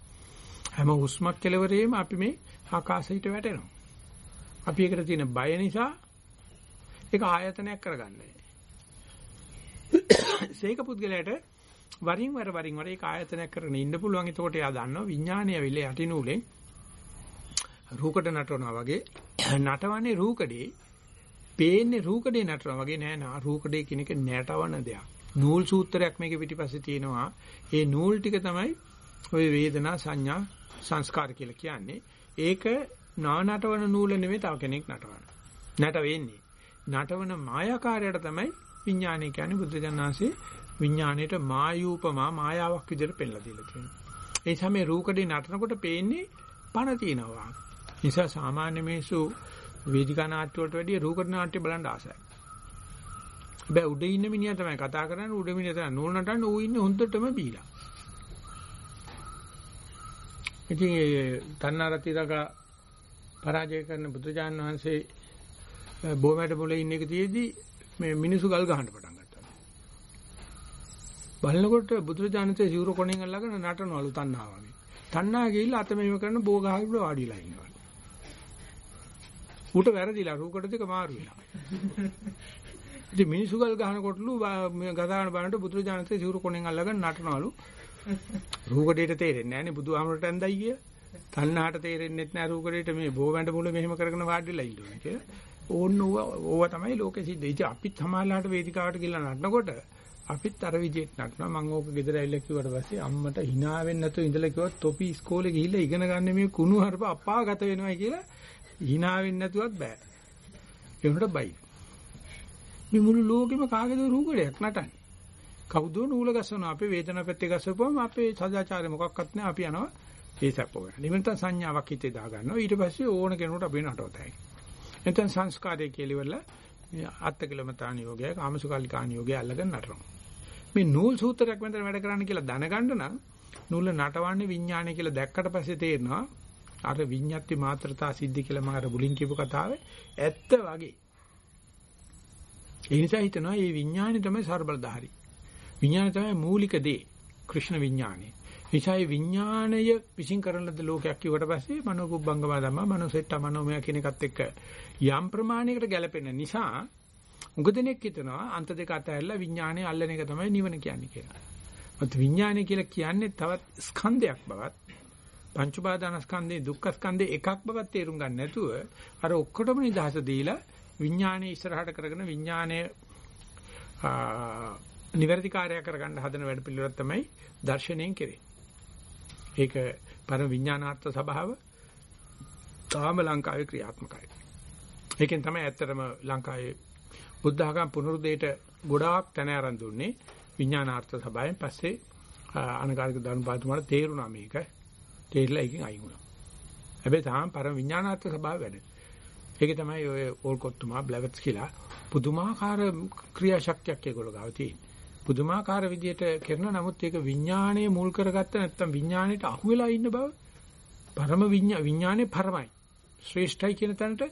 හැම හුස්මක් කෙලවරේම අපි මේ ආකාශයට වැටෙනවා. අපි ඒකට තියෙන බය නිසා ඒක ආයතනයක් කරගන්නේ. සීක පුද්ගලයාට වරින් වර වරින් වර ඒක ආයතනයක් කරගෙන ඉන්න පුළුවන්. එතකොට එයා දන්නවා විඥානය විල යටිනූලෙන් රූකඩ නටනවා වගේ නටවන්නේ රූකඩේ පේන්නේ රූකඩේ නටනවා වගේ නෑ නා රූකඩේ කියන එක නැටවන දෙයක්. නූල් සූත්‍රයක් මේකේ පිටිපස්සේ තියෙනවා. ඒ නූල් ටික තමයි ওই වේදනා සංඥා සංස්කාර කියලා කියන්නේ. ඒක නානටවන නූල නෙමෙයි තව කෙනෙක් නටවන. නට වෙන්නේ. නටවන මායාකාරයට තමයි විඥානය කියන්නේ බුද්ධජනනාංශේ විඥාණයට මායූපමා මායාවක් විදිහට පෙන්ලා දීලා තියෙනවා. ඒ සමේ රූකඩේ නටනකොට පේන්නේ පණ තියනවා. නිසා සාමාන්‍ය මිනිස්සු වේදිකා නාට්‍ය වලට වැඩිය රූකඩ නාට්‍ය බලන්න ආසයි. හැබැයි උඩ ඉන්න මිනිහා තමයි කතා කරන්නේ උඩ මිනිහා තමයි නූල් නටන්නේ ඌ ඉන්නේ හොඳටම බීලා. ඉතින් ඒ තන්නාරතිරක පරාජය කරන බුදුජාන් වහන්සේ බොමැට පොලේ ඉන්න එක තියේදී මේ මිනිසු ගල් ගහන්න පටන් ගත්තා. බලනකොට බුදුරජාණන්සේ සිවුර කොණෙන් අල්ලගෙන නටනවලු තණ්හාව වගේ. තණ්හා ගිහිල්ලා අත මෙහෙම කරන බෝ ගහකට වාඩිලා ඉන්නවා. ඌට වැරදිලා රූකඩ දෙක මාරු වෙලා. ඉතින් මිනිසු ගල් ගහනකොටලු මේ ගදාන බලනකොට බුදුරජාණන්සේ සිවුර කොණෙන් අල්ලගෙන නටනවලු. රූකඩේට තේරෙන්නේ නැහැ නේ බුදුහාමරට ඇඳයි කිය. තණ්හාට තේරෙන්නේ නැහැ රූකඩේට මේ බෝ වැඳ මුල මෙහෙම කරගෙන වාඩිලා ඉන්නවා කියලා. ඕන්න ඕවා තමයි ලෝකෙ සිද්ධ. ඉතින් අපිත් සමාජලාට වේදිකාවට ගිහලා නටනකොට අපිත් අර විදිහට නටනවා. මම ඕක ගෙදර ඇවිල්ලා කිව්වට පස්සේ අම්මට hina වෙන්නේ නැතුව ඉඳලා කිව්වා තොපි ඉස්කෝලේ ගිහිල්ලා ඉගෙන ගන්න මේ කුණු හරප අපාගත වෙනවා කියලා hina වෙන්නේ නැතුවත් බෑ. ඒකට බයි. මේ මුළු ලෝකෙම කාගේද රූකඩයක් නටන්නේ. කවුද නූල ගස්සනවා අපේ වේදනාව පැත්තේ ගස්සපුවම අපේ සදාචාරය මොකක්වත් නැහැ අපි යනවා ඒ සැප වෙන. නිමිත්තන් සංඥාවක් හිතේ දා ගන්නවා. ඊට පස්සේ ඕන කෙනෙකුට අපි නටවතයි. නැත්නම් සංස්කාරය කියලා අත්තකලමතාන යෝගය, කාමසුකල්ලිකාන යෝගය අල්ලගෙන නටනවා. මේ නූල් සූත්‍රයක් මෙතන වැඩ කරන්න කියලා දැනගන්න නම් නූල නටවන්නේ විඥානය කියලා දැක්කට පස්සේ තේරෙනවා අර විඤ්ඤාති මාත්‍රතා සිද්ධි කියලා මම අර බුලින් කියපු කතාවේ ඇත්ත වගේ. ඒ නිසා හිතනවා මේ විඥානය තමයි ਸਰබලධාරී. විඥානය තමයි මූලික දේ. කෘෂ්ණ විඥානය. නිසා මේ විඥාණය විශ්ින් කරන ලද ලෝකයක් කිව්වට පස්සේ මනෝකුබ්බංගම ධම්ම මනෝසෙට්ට මනෝමය කියන එකත් එක්ක යම් ප්‍රමාණයකට ගැලපෙන නිසා උගදෙනෙක් හිතනවා අන්ත දෙක අතරලා විඥාණය අල්ලන එක තමයි නිවන කියන්නේ කියලා. මත විඥාණය කියලා කියන්නේ තවත් ස්කන්ධයක් බවත් පංච උපාදානස්කන්ධේ දුක්ඛ ස්කන්ධේ එකක් බවත් තේරුම් ගන්න නැතුව අර ඔක්කොටම නිදහස දීලා විඥානයේ ඉස්සරහට කරගෙන විඥානයේ නිවැරදි කාර්යය කරගන්න හදන වැඩ පිළිවෙලක් තමයි දර්ශනයෙන් කෙරෙන්නේ. ඒක පරම විඥානාර්ථ ස්වභාව තාම ලංකාවේ ක්‍රියාත්මකයි. ඒකෙන් තමයි ඇත්තටම ලංකාවේ බුද්ධ ආගම පුනරුදේට ගොඩාක් තැන ආරම්භ දුන්නේ විඥානාර්ථ ස්වභාවයෙන් පස්සේ අනගාരിക ධර්මපාතුමාට තේරුණා මේක. තේරිලා එකකින් අයින් වුණා. හැබැයි තාම පරම විඥානාර්ථ ස්වභාවය වැඩ. ඒක තමයි ඔය ඕල්කොත්තුමා බ්ලැවට්ස් කියලා පුදුමාකාර ක්‍රියාශක්තියක් ඒගොල්ලෝ ගාව තියෙන්නේ. පුදුමාකාර විදියට කරන නමුත් ඒක විඥාණය මුල් කරගත්ත නැත්තම් විඥාණයට අහු වෙලා ඉන්න බව පරම විඥානේ පරමයි ශ්‍රේෂ්ඨයි කියන තැනට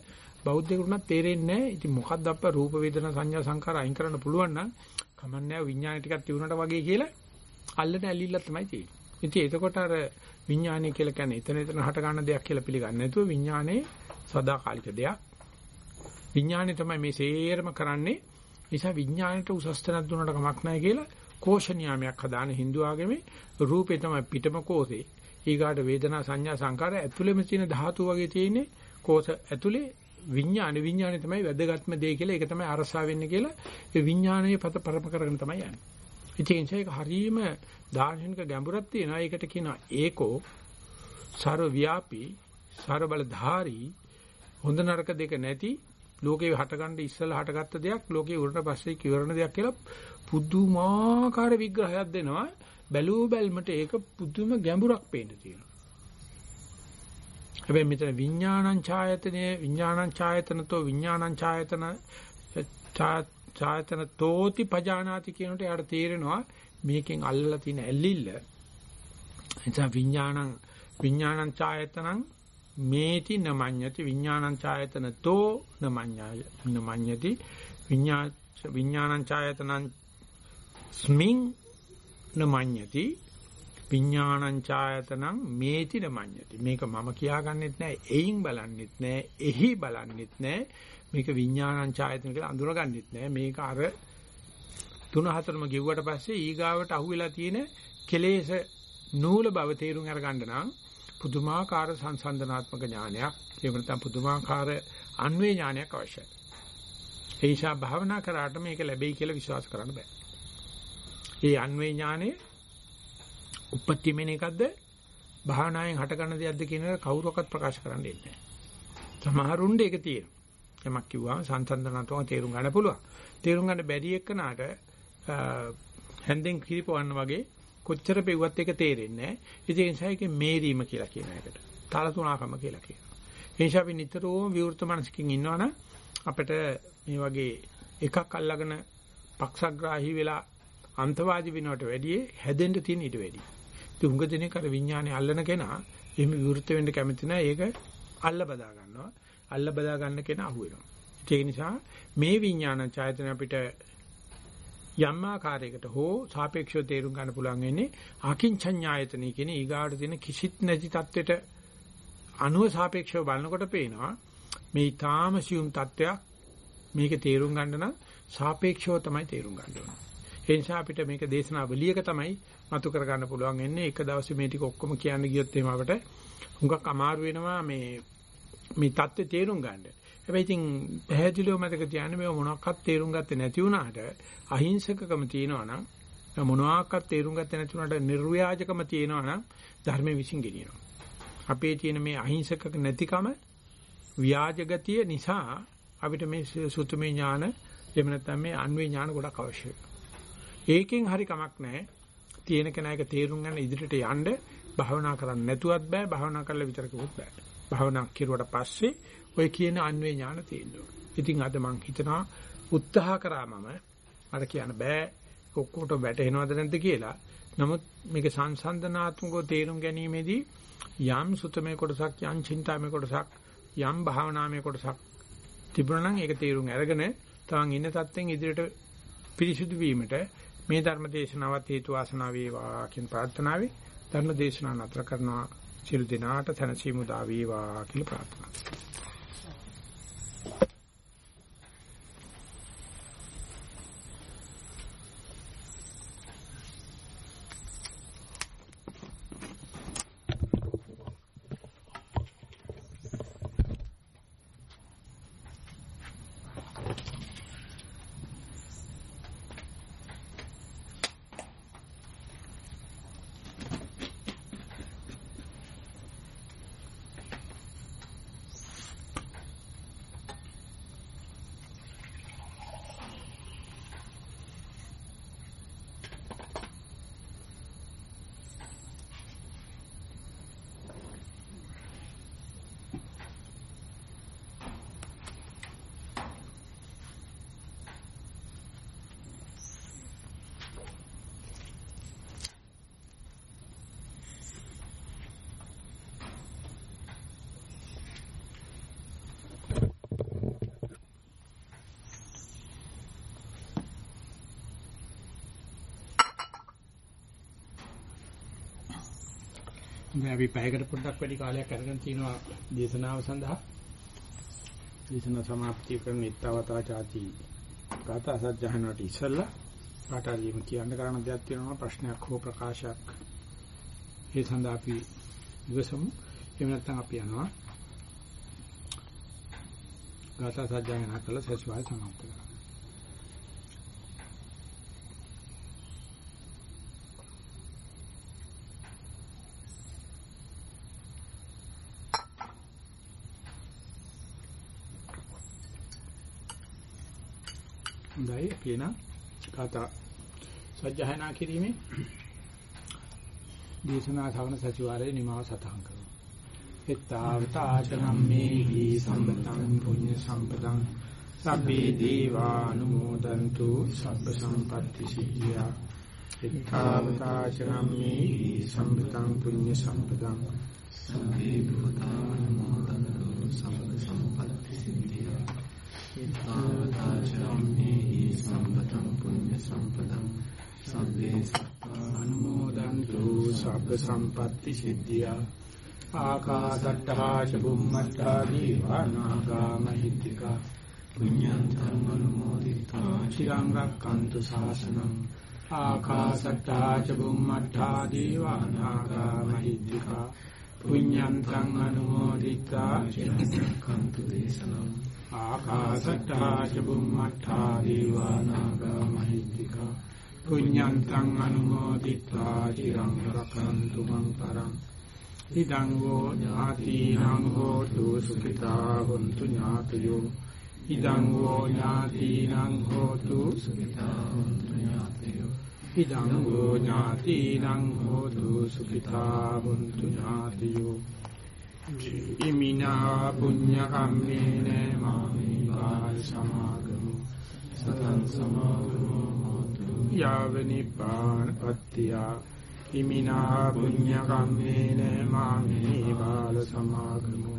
බෞද්ධයෙකුට තේරෙන්නේ නැහැ ඉතින් මොකක්ද අප්ප රූප වේදනා සංඥා සංකාර අයින් කරන්න පුළුවන් නම් කමන්නේ විඥාණය ටිකක් තිබුණාට වගේ කියලා අල්ලන ඇලිල්ල තමයි තියෙන්නේ ඉතින් එතකොට අර විඥානය කියලා කියන්නේ එතන එතන හට ගන්න දෙයක් කියලා පිළිගන්නේ නැතුව විඥානේ සදාකාලික දෙයක්. විඥානේ තමයි මේ සේරම කරන්නේ. නිසා විඥාණයට උසස් තැනක් දුන්නට කමක් නැහැ කියලා කෝෂ නියාමයක් හදාන Hindu ආගමේ රූපේ තමයි පිටම කෝෂේ. ඊගාට වේදනා සංඥා සංකාර ඇතුළෙම තියෙන ධාතු වගේ තියෙන්නේ කෝෂ ඇතුලේ විඥාන විඥානේ තමයි වැදගත්ම දේ කියලා. ඒක තමයි අරසා වෙන්නේ කියලා. ඒ විඥානයේ පත පරම කරගෙන තමයි යන්නේ. ඉතින් ඒක හරීම දාර්ශනික ගැඹුරක් තියෙනවා. ඒකට කියනවා ඒකෝ ਸਰව ව්‍යාපී, ਸਰව බලධාරී, හොඳ නරක දෙක නැති ලෝකේ හටගන්න ඉස්සලා හටගත්ත දෙයක් ලෝකේ උරට පස්සේ කිවරන දෙයක් කියලා පුදුමාකාර විග්‍රහයක් දෙනවා. බැලූ බැල්මට ඒක පුදුම ගැඹුරක් පේන්න තියෙනවා. හැබැයි මෙතන විඥානං ඡායතනේ විඥානං ඡායතනතෝ විඥානං ඡායතන ඡායතන තෝති පජානාති කියනට යාට තේරෙනවා මේකෙන් අල්ලලා තියෙන ඇල්ලිල්ල. එතන විඥානං විඥානං ඡායතනං මේති නමඤ්ඤති විඥානං ඡායතන තෝ නමඤ්ඤාය නමඤ්ඤති. විඥා විඥානං ඡායතනං ස්මින් නමඤ්ඤති. විඥානං ඡායතනං මේති නමඤ්ඤති. මේක මම කියාගන්නෙත් නෑ එයින් බලන්නෙත් නෑ එහි බලන්නෙත් නෑ. මේක විඥානං ඡායතන කියලා අඳුරගන්නෙත් නෑ මේක අර තුන හතරම ගෙව්වට පස්සේ ඊගාවට අහුවෙලා තියෙන කෙලෙස් නූල බව තේරුම් අරගන්න නම් පුදුමාකාර සංසන්දනාත්මක ඥානයක් එහෙම නැත්නම් පුදුමාකාර අන්වේ ඥානයක් අවශ්‍යයි. ඒ නිසා භාවනා කරාට මේක ලැබෙයි කියලා විශ්වාස කරන්න බෑ. මේ අන්වේ ඥානය උපත්ති මෙන එකක්ද භාවනාවෙන් හටගන්න දෙයක්ද කියන එක කවුරක්වත් ප්‍රකාශ කරන්න දෙන්නේ නැහැ. සමහරුන්ට ඒක තියෙනවා. යමක් කිව්වම සංසන්දනාත්මක තේරුම් ගන්න පුළුවන්. තේරුම් ගන්න බැරි එක්කනට හැන්දෙන් කිරිපවන්න වගේ කොච්චර පෙව්වත් ඒක තේරෙන්නේ නැහැ. ඒ නිසා ඒකේ මේරීම කියලා කියන එකට. තලතුණකම කියලා කියනවා. ඒ නිසා අපි නිතරම විවෘත මනසකින් ඉන්නවනම් අපිට මේ වගේ එකක් අල්ලගෙන පක්ෂග්‍රාහී වෙලා අන්තවාදී වෙනවට වැඩිය හැදෙන්න තියෙන ඊට වැඩිය. ඉතින් උඟ දිනේ කර විඥානේ අල්ලන කෙනා එහෙම විවෘත වෙන්න කැමති නැහැ. ඒක අල්ල බදා ගන්නවා. අල්ල බදා ගන්න කෙනා අහු වෙනවා. ඒක නිසා මේ විඥාන චෛතන අපිට යම් ආකාරයකට හෝ සාපේක්ෂව තේරුම් ගන්න පුළුවන් වෙන්නේ අකින්චඤ්ඤායතනෙ කියන ඊගාට තියෙන කිසිත් නැති தത്വෙට අනුව සාපේක්ෂව බලනකොට පේනවා මේ ඊටාම සියුම් தത്വයක් මේක තේරුම් ගන්න නම් සාපේක්ෂව තමයි තේරුම් ගන්න ඕනේ. ඒ නිසා අපිට මේක දේශනා වලියක තමයි මතු කර ගන්න පුළුවන් වෙන්නේ. එක දවසේ මේ ටික ඔක්කොම කියන්න ගියොත් එහෙම අපට හුඟක් අමාරු වෙනවා මේ මේ தත්ත්වය තේරුම් ගන්න. හැබැයි ඉතින් පැහැදිලිව මතක තියාගන්න මේ මොනවාක්වත් තේරුම් ගත්තේ නැති වුණාට අහිංසකකම තියෙනවා නම් මොනවාක්වත් තේරුම් ගත්තේ නැති වුණාට නිර්ව්‍යාජකම තියෙනවා නම් ධර්මයේ විසින් ගෙනියනවා. අපේ තියෙන මේ අහිංසක නැතිකම ව්‍යාජ ගතිය නිසා අපිට මේ සුතුමේ ඥාන එහෙම නැත්නම් මේ අන්වේ ඥාන ගොඩක් අවශ්‍යයි. ඒකෙන් හරි කමක් නැහැ. තියෙන කෙනායක තේරුම් ගන්න ඉදිරියට යන්න භාවනා කරන්න නැතුවත් බෑ භාවනා කරලා විතරකුත් බෑ. භාවනා කෙරුවට පස්සේ ඔය කියන අන්වේ ඥාන තියෙනවා. ඉතින් අද මං හිතනවා උත්සාහ කරා මම මට කියන්න බෑ ඔක්කොට වැටෙනවද නැද්ද කියලා. නමුත් මේක සංසන්දනාත්මකව තේරුම් ගැනීමේදී යම් සුතමේ කොටසක් යම් චින්තාමේ කොටසක් යම් භාවනාමේ කොටසක් තිබුණා නම් ඒක තේරුම් අරගෙන තමන් ඉන්න තත්ත්වෙන් ඉදිරියට පිරිසිදු වීමට මේ ධර්ම දේශනාවත් හේතු වාසනා වේවා කියන ප්‍රාර්ථනාවයි ධර්ම දේශනාව නතර කරනවා සියලු දෙනාට තනසීමු දා වේවා කියලා ප්‍රාර්ථනා කරනවා. මේ අපි පැයකට පොඩ්ඩක් වැඩි කාලයක් අරගෙන තිනවා දේශනාව සඳහා. දේශන સમાප්තිය කරන ඉත්තවතා ചാති. කතා සජ්ජහනට ඉස්සෙල්ලා පාඨාරියම කියන්න කරන දෙයක් තියෙනවා ප්‍රශ්නයක් හෝ ප්‍රකාශයක්. ඒ සඳහා අපි ඉවසමු. එහෙම නැත්නම් අපි යනවා. කතා සජ්ජහන කළ සතිවාරය සමාප්ත කරනවා. අපි එන කතා සජ්ජහනා කිරීමේ දේශනා ශ්‍රවණ සතිವಾರයේ නිමාව සටහන් කරමු. එත්තාවතාචනම්මේහි සම්පතං පුඤ්ඤ සම්පතං සබ්බේ දීවානුමෝදන්තු සබ්බ සම්පත්‍ති සිද්ධියා. එත්තාවතාචනම්මේහි සම්පතං පුඤ්ඤ සම්පතං සබ්බේ භූතානුමෝදන්තු සබ්බ සම්පත්‍ති සිද්ධියා. ආවතාචම්මේහි සම්පතං පුඤ්ඤ සම්පතං සබ්බේ සත්තානුමෝදන්තු සබ්බ සම්පatti සිද්ධියා ආකාසට්ඨා ච බුම්මට්ඨා දීවානාගා මහිත්‍තිකා පුඤ්ඤන්තං අනුමෝදිතා චිරං රක්칸තු ශාසනං ආකාසට්ඨා ච බුම්මට්ඨා දීවානාගා මහිත්‍තිකා පුඤ්ඤන්තං අනුමෝදිතා චිරං රක්칸තු දේශනං ආකාශට්ටා ච බුම්මට්ටා දීවානාගා මහිත්‍තිකා පුඤ්ඤන්තං අනුමෝදිත්වා චිරං රක්ඛන්තු මං පරං ඉදං වූ ඥාතිනං හෝතු සුඛිතා හොන්තු ඥාතයෝ ඉදං වූ ඥාතිනං හෝතු සුඛිතා හොන්තු ඥාතයෝ ඉදං වූ ඥාතිනං හෝතු සුඛිතා හොන්තු ඥාතයෝ. ඉමිනා පුඤ්ඤ කම්මේන මාමි බාල සමාගමු. සතං සමාගමු හෝතු. යාව නිපාන පත්‍තිය. ඉමිනා පුඤ්ඤ කම්මේන මාමි බාල සමාගමු.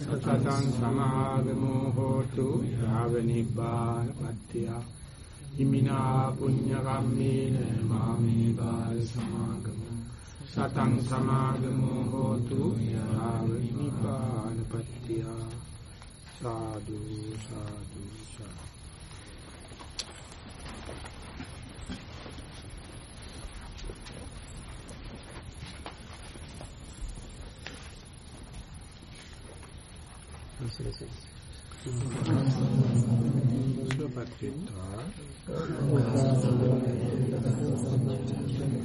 සතං සමාගමෝ හෝතු. යාව නිබ්බානපත්තිය හිමිනා පුඤ්ඤ කම්මේන මාමේ බාල සමාගමෝ සතං සමාගමෝ හෝතු යාව නිබ්බානපත්තිය සාදු සාදු සාදු. සුවපත් වෙත්වා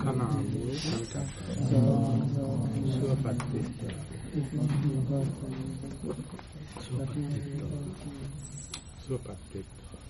කනාමු සංකප්ප සුවපත් වෙත්වා